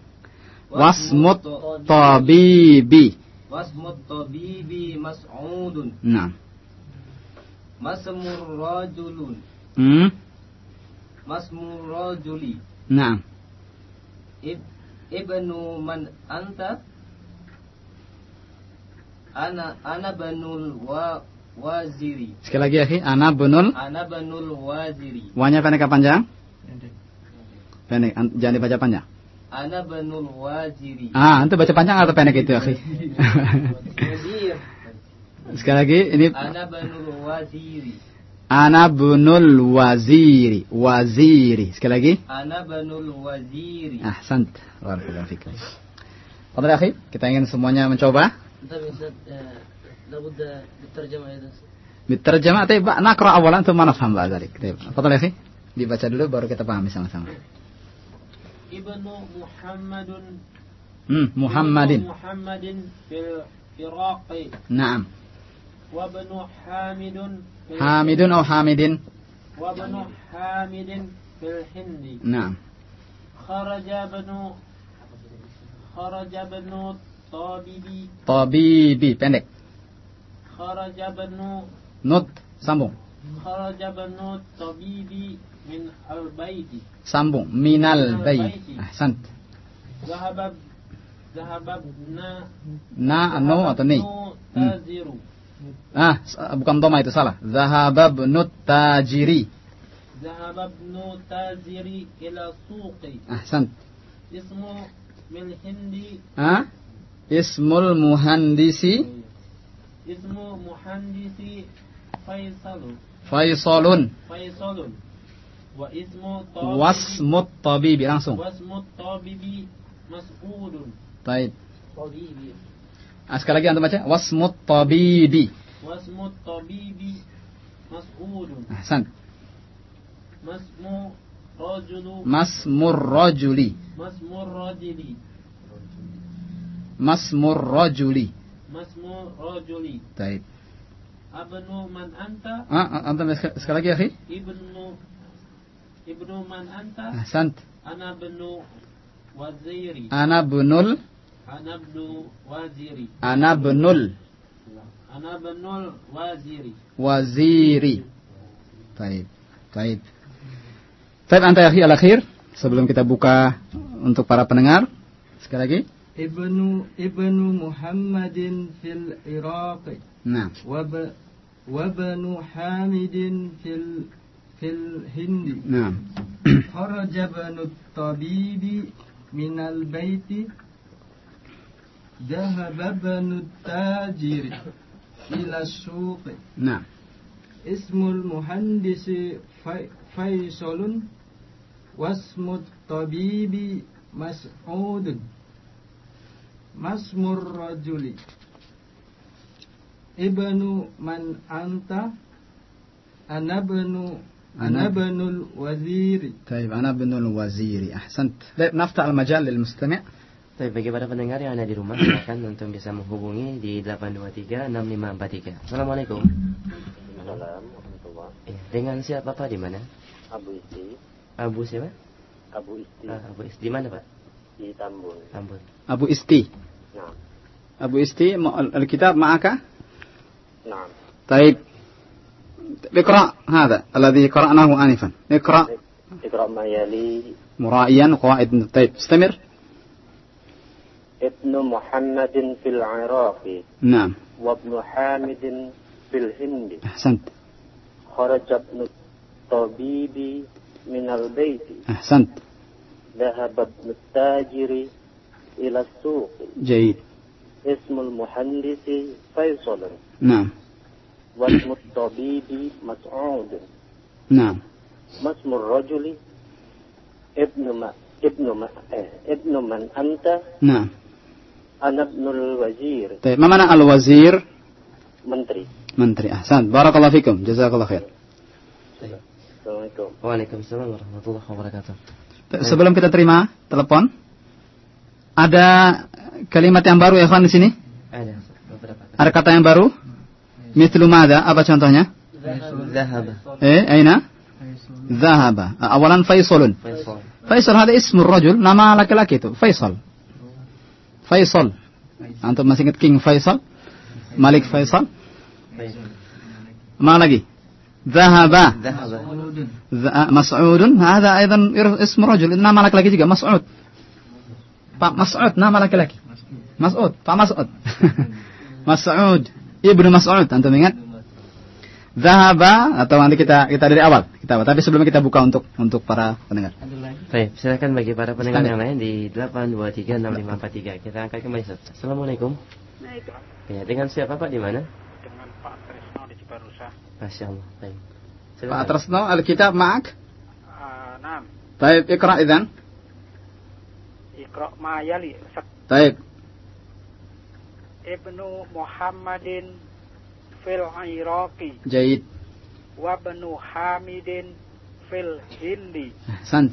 Speaker 1: Wasmut tabibi.
Speaker 2: Wasmut tabibi mas'udun.
Speaker 1: Nah.
Speaker 2: Masmur rajulun.
Speaker 1: Hmm?
Speaker 2: Masmur rajuli.
Speaker 1: Nah.
Speaker 2: Ib, ibnu man anta? Ana ana banul wa waziri.
Speaker 1: Sekali lagi ya, Ana banul.
Speaker 2: Ana banul waziri.
Speaker 1: Wanya pendek panjang? Pendek. An- Jangan dibaca panjang.
Speaker 2: أنا بن الوزير
Speaker 1: Ah, itu baca panjang atau pendek itu akhi?
Speaker 2: وزير
Speaker 1: Sekali lagi. Ini
Speaker 2: أنا بن الوزير
Speaker 1: Ana bunul waziri. Waziri. Sekali lagi.
Speaker 2: أنا بن الوزير
Speaker 1: Ahsant. Barakallahu fikum. Fadal akhi, kita ingin semuanya mencoba.
Speaker 2: طيب يا أستاذ لابد بالترجمة أيضا
Speaker 1: Diterjemah tapi ba- nakra awalan thumma nafham ba'd dzalik. Baik. Fadal akhi. Dibaca dulu baru kita pahami sama-sama.
Speaker 2: ابن محمد
Speaker 1: Hmm, Muhammadin.
Speaker 2: ابن محمد في العراق
Speaker 1: Naam.
Speaker 2: وابن حامد في
Speaker 1: Hamidun atau Hamidin?
Speaker 2: وابن حامد في الهند
Speaker 1: Naam.
Speaker 2: خرج ابن خرج ابن طبيبي
Speaker 1: Tabibi pendek.
Speaker 2: خرج ابن
Speaker 1: Nut sambung. Sambung minal bait. Ahsant.
Speaker 2: Zahaba zahababna
Speaker 1: na anu atau ni?
Speaker 2: Hmm.
Speaker 1: Ah, ah, bukan doma itu salah. zahabab ibnu tajiri.
Speaker 2: zahabab ibnu tajiri ila suqi.
Speaker 1: Ahsant.
Speaker 2: Ismu min hindi.
Speaker 1: Ah? Ismul muhandisi.
Speaker 2: Ismu muhandisi Faisalu.
Speaker 1: Faisalun.
Speaker 2: Faisalun. Wa ismu tabibi.
Speaker 1: Wasmut tabibi langsung.
Speaker 2: Wasmut tabibi mas'udun.
Speaker 1: Baik.
Speaker 2: Tabibi.
Speaker 1: Ah, sekali lagi anda baca. Wasmut tabibi.
Speaker 2: Wasmut tabibi mas'udun.
Speaker 1: Hasan.
Speaker 2: Ah, Masmu rajulu.
Speaker 1: Masmur rajuli.
Speaker 2: Masmur rajuli.
Speaker 1: Masmur rajuli.
Speaker 2: Masmur rajuli. Masmur rajuli.
Speaker 1: Baik.
Speaker 2: Ibnu man anta?
Speaker 1: Ah, ah anta sekali lagi, akhi.
Speaker 2: Ibnu Ibnu man anta?
Speaker 1: Ahsant.
Speaker 2: Ana ibnu waziri.
Speaker 1: Ana bunul.
Speaker 2: Ana ibnu waziri.
Speaker 1: Ana bunul.
Speaker 2: Ana bunul waziri.
Speaker 1: Waziri. Baik. Baik. Baik, anta akhi al-akhir sebelum kita buka untuk para pendengar. Sekali lagi.
Speaker 4: Ibnu Ibnu Muhammadin fil Iraq.
Speaker 1: Nah.
Speaker 4: Wa وابن حامد في ال في الهند.
Speaker 1: Nah.
Speaker 4: خرج ابن الطبيب من البيت. ذهب ابن التاجر إلى السوق.
Speaker 1: Nah.
Speaker 4: اسم المهندس في- فيصل واسم الطبيب مسعود. ما اسم الرجل؟ ابن من أنت أنا ابن أنا ابن الوزير
Speaker 1: طيب أنا ابن الوزير أحسنت طيب نفتح المجال للمستمع
Speaker 3: Tapi bagi para pendengar yang ada di rumah silakan untuk bisa menghubungi di 823 6543. Assalamualaikum.
Speaker 10: Salam, warahmatullah.
Speaker 3: Iya, dengan siapa Pak di mana?
Speaker 10: Abu Isti,
Speaker 3: Abu siapa?
Speaker 10: Abu Isti
Speaker 3: Ah, Abu Is- di mana Pak?
Speaker 10: di Tambun.
Speaker 3: Tambun.
Speaker 1: أبو إستي
Speaker 10: Nah,
Speaker 1: أبو إستي م- الكتاب
Speaker 10: Nah.
Speaker 1: طيب. اقرأ هذا الذي قرأناه آنفا. اقرأ.
Speaker 10: Iqra ma yali
Speaker 1: مرائيا قواعد طيب استمر.
Speaker 10: Ibnu Muhammadin fil Iraqi
Speaker 1: نعم.
Speaker 10: ibnu Hamidin fil Hindi.
Speaker 1: أحسنت.
Speaker 10: خرج ابن الطبيب من البيت.
Speaker 1: أحسنت.
Speaker 10: ذهب ابن التاجر إلى السوق.
Speaker 1: جيد.
Speaker 10: اسم المهندس فيصل
Speaker 1: نعم
Speaker 10: واسم الطبيب مسعود
Speaker 1: نعم
Speaker 10: ما اسم الرجل ابن ما ابن ما eh, ابن من أنت
Speaker 1: نعم
Speaker 10: أنا ابن الوزير
Speaker 1: طيب ما معنى الوزير
Speaker 10: menteri
Speaker 1: منتري أحسنت بارك الله فيكم جزاك الله خير
Speaker 10: Assalamualaikum
Speaker 3: Waalaikumsalam warahmatullahi wabarakatuh.
Speaker 1: T- Sebelum kita terima telepon, ada kalimat yang baru ya di sini?
Speaker 3: Ada.
Speaker 1: Ada kata yang baru? Mithlu mada? Apa contohnya?
Speaker 3: Zahaba.
Speaker 1: Eh, aina? Zahaba. Awalan Faisalun.
Speaker 3: Faisal.
Speaker 1: Faisal ada ismu rajul, nama laki-laki itu, Faisal. Faisal. Antum masih ingat King Faisal? Malik Faisal? Mana lagi? Zahaba. Mas'udun. Ah, ada aidan ismu rajul, nama laki-laki juga Mas'ud. Pak Mas'ud nama laki-laki. Mas'ud Pak Mas'ud Mas'ud Ibnu Mas'ud antum ingat Zahaba atau nanti kita kita dari awal kita tapi sebelumnya kita buka untuk untuk para pendengar
Speaker 3: Baik, silakan bagi para pendengar yang lain di 8236543. Kita angkat kembali. Assalamualaikum. Ya, dengan siapa Pak di mana?
Speaker 11: dengan Pak Tresno di Cibarusa.
Speaker 3: Masya Allah. Baik.
Speaker 1: Pak
Speaker 3: Silakan.
Speaker 1: Trasno Alkitab ma'ak
Speaker 11: Uh, nah,
Speaker 1: Taib ikra idan
Speaker 11: Iqra Mayali
Speaker 1: Taib
Speaker 11: Ibnu Muhammadin fil Iraqi
Speaker 1: Jayid.
Speaker 11: wa Ibnu Hamidin fil Hindi.
Speaker 1: Sant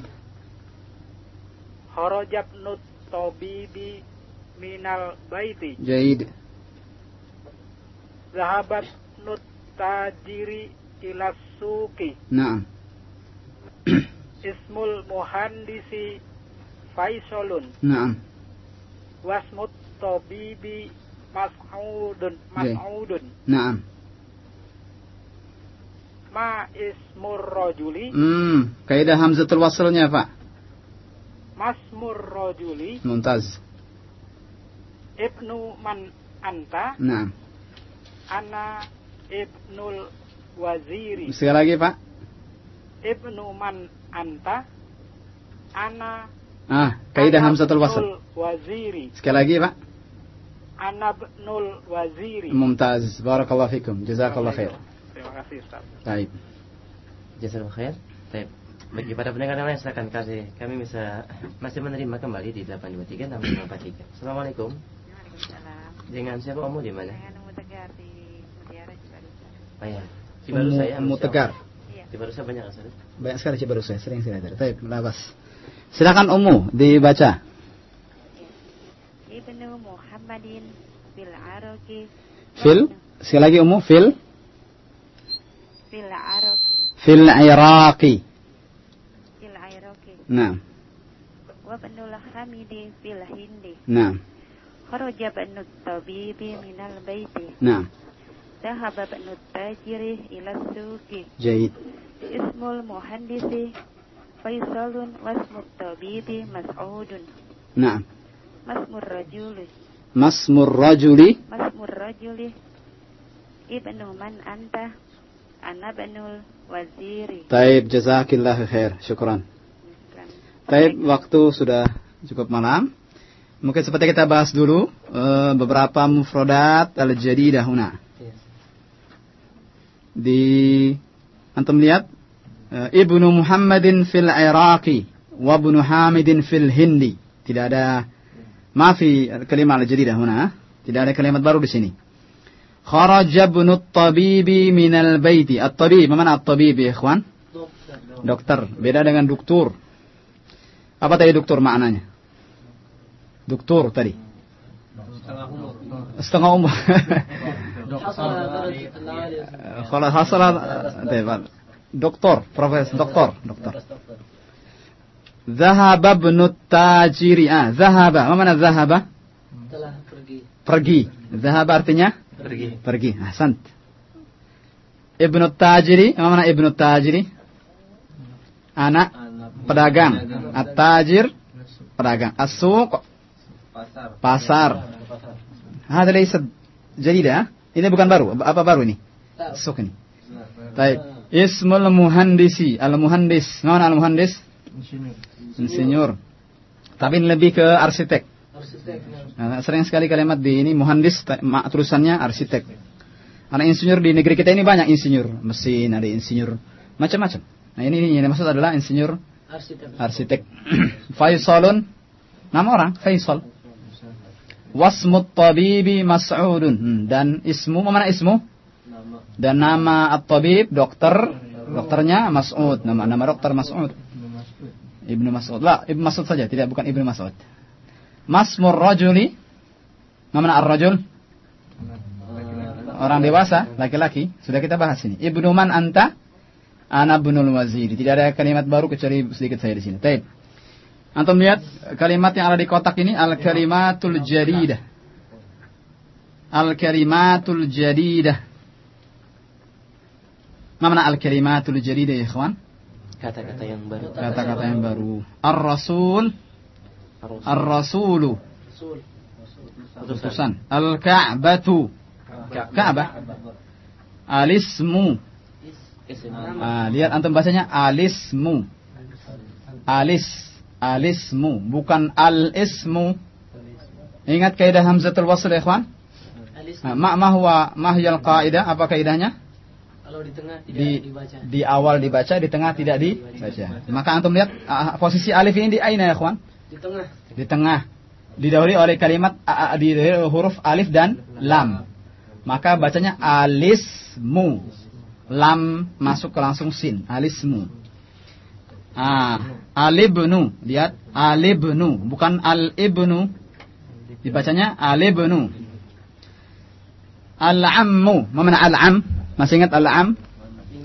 Speaker 11: Kharajab nut tabibi minal baiti.
Speaker 1: Jayid.
Speaker 11: Zahabat nut tajiri ila suki
Speaker 1: Naam.
Speaker 11: Ismul muhandisi Faisalun.
Speaker 1: Naam.
Speaker 11: Wasmut tabibi Mas'udun Mas'udun.
Speaker 1: Naam.
Speaker 11: Ma ismur rajuli
Speaker 1: Hmm kaidah hamzatul waslnya Pak.
Speaker 11: Masmur rajuli
Speaker 1: Mumtaz.
Speaker 11: Ibnu man anta.
Speaker 1: Naam.
Speaker 11: Ana Ibnul Waziri.
Speaker 1: Sekali lagi Pak.
Speaker 11: Ibnu man anta. Ana
Speaker 1: Ah, kaidah hamzatul wasl.
Speaker 11: Waziri.
Speaker 1: Sekali lagi, Pak.
Speaker 11: Ana Ibnul Waziri
Speaker 1: Mumtaz. Barakallahu fikum. Jazakallah khair.
Speaker 11: Terima kasih Ustaz
Speaker 1: Baik.
Speaker 3: Jazakallah khair. Baik. Bagi para pendengar yang lain silakan kasih kami bisa masih menerima kembali di 8236543. Assalamualaikum. Dengan siapa Umu di mana?
Speaker 5: Dengan Umu Tegar di Mutiara Cibarusa.
Speaker 3: Oh ya. Cibarusa ya. Masya
Speaker 1: Tegar.
Speaker 5: Iya.
Speaker 3: Cibarusa banyak Ustaz.
Speaker 1: Banyak sekali Cibarus saya, sering saya dari. Baik, labas. Silakan Ummu dibaca
Speaker 5: Ibnu Muhammadin fil Araki.
Speaker 1: Fil, sekali lagi Ummu, fil
Speaker 5: Fil Araki.
Speaker 1: fil Iraqi.
Speaker 5: Fil Iraqi.
Speaker 1: Naam.
Speaker 5: Wa Ibnul Hamidi fil Hindi.
Speaker 1: Naam.
Speaker 5: Kharaja Ibnu Tabibi minal baiti.
Speaker 1: Naam.
Speaker 5: ذهب ابن التاجر إلى السوق
Speaker 1: Jayid.
Speaker 5: اسم المهندس فيصل واسم الطبيب مسعود
Speaker 1: Naam.
Speaker 5: Masmur rajuli.
Speaker 1: Masmur rajuli.
Speaker 5: Masmur rajuli. Ibnu man anta? Ana banul waziri.
Speaker 1: Taib jazakillah khair. Syukran. Taib waktu sudah cukup malam. Mungkin seperti kita bahas dulu uh, beberapa mufradat al jadi dahuna. Di antum lihat uh, Ibnu Muhammadin fil Iraqi wa Ibnu Hamidin fil Hindi. Tidak ada ma fi kalimat al-jadidah huna. Tidak ada kalimat baru di sini. Kharaja ibnu at-tabibi min al-baiti. At-tabib, mana at-tabib ya ikhwan? Dokter. Beda dengan doktur. Apa tadi doktur maknanya? Doktur tadi. Setengah umur. Kalau hasalah, doktor, profesor, doktor, doktor. Zahaba ibnu tajiri. Ah, zahaba. Apa mana zahaba?
Speaker 2: Telah pergi.
Speaker 1: Pergi. Zahaba artinya?
Speaker 3: Pergi.
Speaker 1: Pergi. Ahsant. Ibnu tajiri. Apa mana ibnu tajiri? Anak pedagang. At-tajir pedagang. As-suq pasar. Hada laysa jadida. Ini bukan baru. Apa baru ini? Suq ini. Baik. Ismul muhandisi. Al-muhandis. Mana al-muhandis? Insinyur. Tapi ini lebih ke arsitek. Nah, sering sekali kalimat di ini muhandis mak tulisannya arsitek. Anak insinyur di negeri kita ini banyak insinyur, mesin, ada insinyur macam-macam. Nah, ini yang dimaksud adalah insinyur
Speaker 2: Arsitek.
Speaker 1: arsitek. Faisalun nama orang Faisal. Wasmut tabibi Mas'udun Hmm, dan ismu mana ismu? Dan nama at-tabib dokter dokternya Mas'ud. Nama nama dokter Mas'ud. Ibnu Mas'ud. Lah, Ibnu Mas'ud saja, tidak bukan Ibnu Mas'ud. Masmur rajuli Mana ar-rajul? Orang dewasa, laki-laki. Sudah kita bahas ini. Ibnu man anta? Ana bunul waziri. Tidak ada kalimat baru kecuali sedikit saya di sini. Taib. Antum lihat kalimat yang ada di kotak ini al-kalimatul jadidah. Al-kalimatul jadidah. Mana al-kalimatul jadidah ya?
Speaker 3: Kata-kata yang baru.
Speaker 1: Kata-kata yang baru. Ar-rasul. Ar-rasulu.
Speaker 2: Rasul.
Speaker 1: Utusan. Al-ka'batu. Ka'bah. Alismu. Ah, lihat antum bacanya alismu. Alis. Alismu. Bukan al-ismu. Ingat kaidah hamzatul wasl ya ikhwan?
Speaker 2: Alis.
Speaker 1: Nah, ma ma huwa ma hiyal qaidah? Apa kaidahnya?
Speaker 2: Kalau di tengah tidak
Speaker 1: Di
Speaker 2: dibaca.
Speaker 1: di awal dibaca, di tengah tidak dibaca. Maka antum lihat ah, posisi alif ini di aina ya ikhwan?
Speaker 2: Di tengah.
Speaker 1: Di tengah. Didahului oleh kalimat ah, ah, didahului huruf alif dan lam. Maka bacanya alismu. Lam masuk ke langsung sin, alismu. Ah, alibnu, lihat alibnu, bukan al-ibnu. Dibacanya alibnu. Al-ammu, mana al-am? Masih ingat al-am?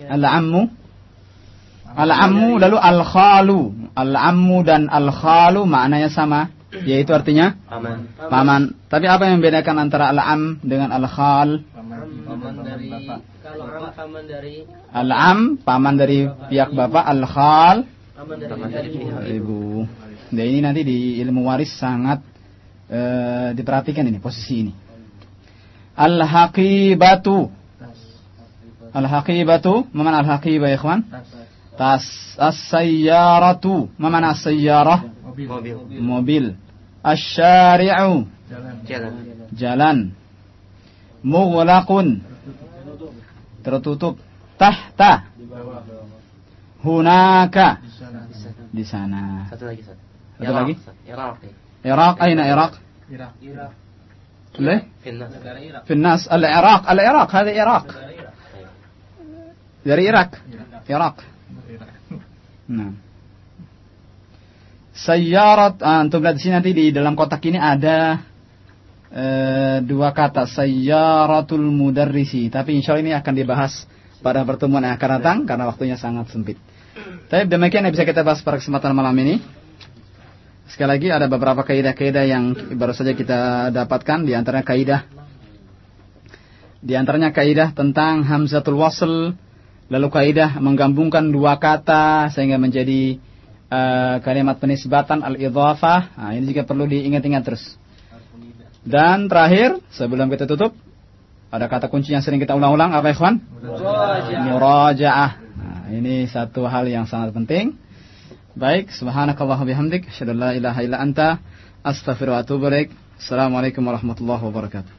Speaker 1: Al-ammu. Al-ammu lalu al-khalu. Al-ammu dan al-khalu maknanya sama, yaitu artinya
Speaker 3: Aman.
Speaker 1: paman. Tapi apa yang membedakan antara al-am dengan al-khal?
Speaker 2: Paman dari kalau am paman dari
Speaker 1: Al-am paman dari pihak bapak, al-khal
Speaker 2: paman dari
Speaker 3: Paman pihak
Speaker 1: ibu. Dan ini nanti di ilmu waris sangat eh, diperhatikan ini posisi ini. Al-haqibatu. الحقيبة ما معنى الحقيبة يا إخوان؟ السيارة ما معنى
Speaker 3: السيارة؟
Speaker 1: موبيل, الشارع.
Speaker 3: جلان
Speaker 1: jalan mughlaqun tertutup tahta hunaka di sana
Speaker 3: satu lagi
Speaker 1: satu lagi Irak
Speaker 2: Irak
Speaker 1: ليه؟
Speaker 2: في الناس.
Speaker 1: في الناس. العراق. العراق. هذا عراق. Dari Irak? Irak. Nah. Sayyarat ah, antum lihat di sini nanti di dalam kotak ini ada eh, dua kata sayyaratul mudarrisi. Tapi insya Allah ini akan dibahas pada pertemuan yang akan datang karena waktunya sangat sempit. Tapi demikian yang bisa kita bahas pada kesempatan malam ini. Sekali lagi ada beberapa kaidah-kaidah yang baru saja kita dapatkan. Di antaranya kaidah di antaranya kaidah tentang hamzatul wasl lalu kaidah menggabungkan dua kata sehingga menjadi eh, kalimat penisbatan al-idhafah. Nah, ini juga perlu diingat-ingat terus. Dan terakhir, sebelum kita tutup, ada kata kunci yang sering kita ulang-ulang apa ikhwan? Murajaah. Nah, ini satu hal yang sangat penting. Baik, subhanakallah bihamdik, la ilaha illa anta, astaghfiruka wa atubu. Assalamualaikum warahmatullahi wabarakatuh.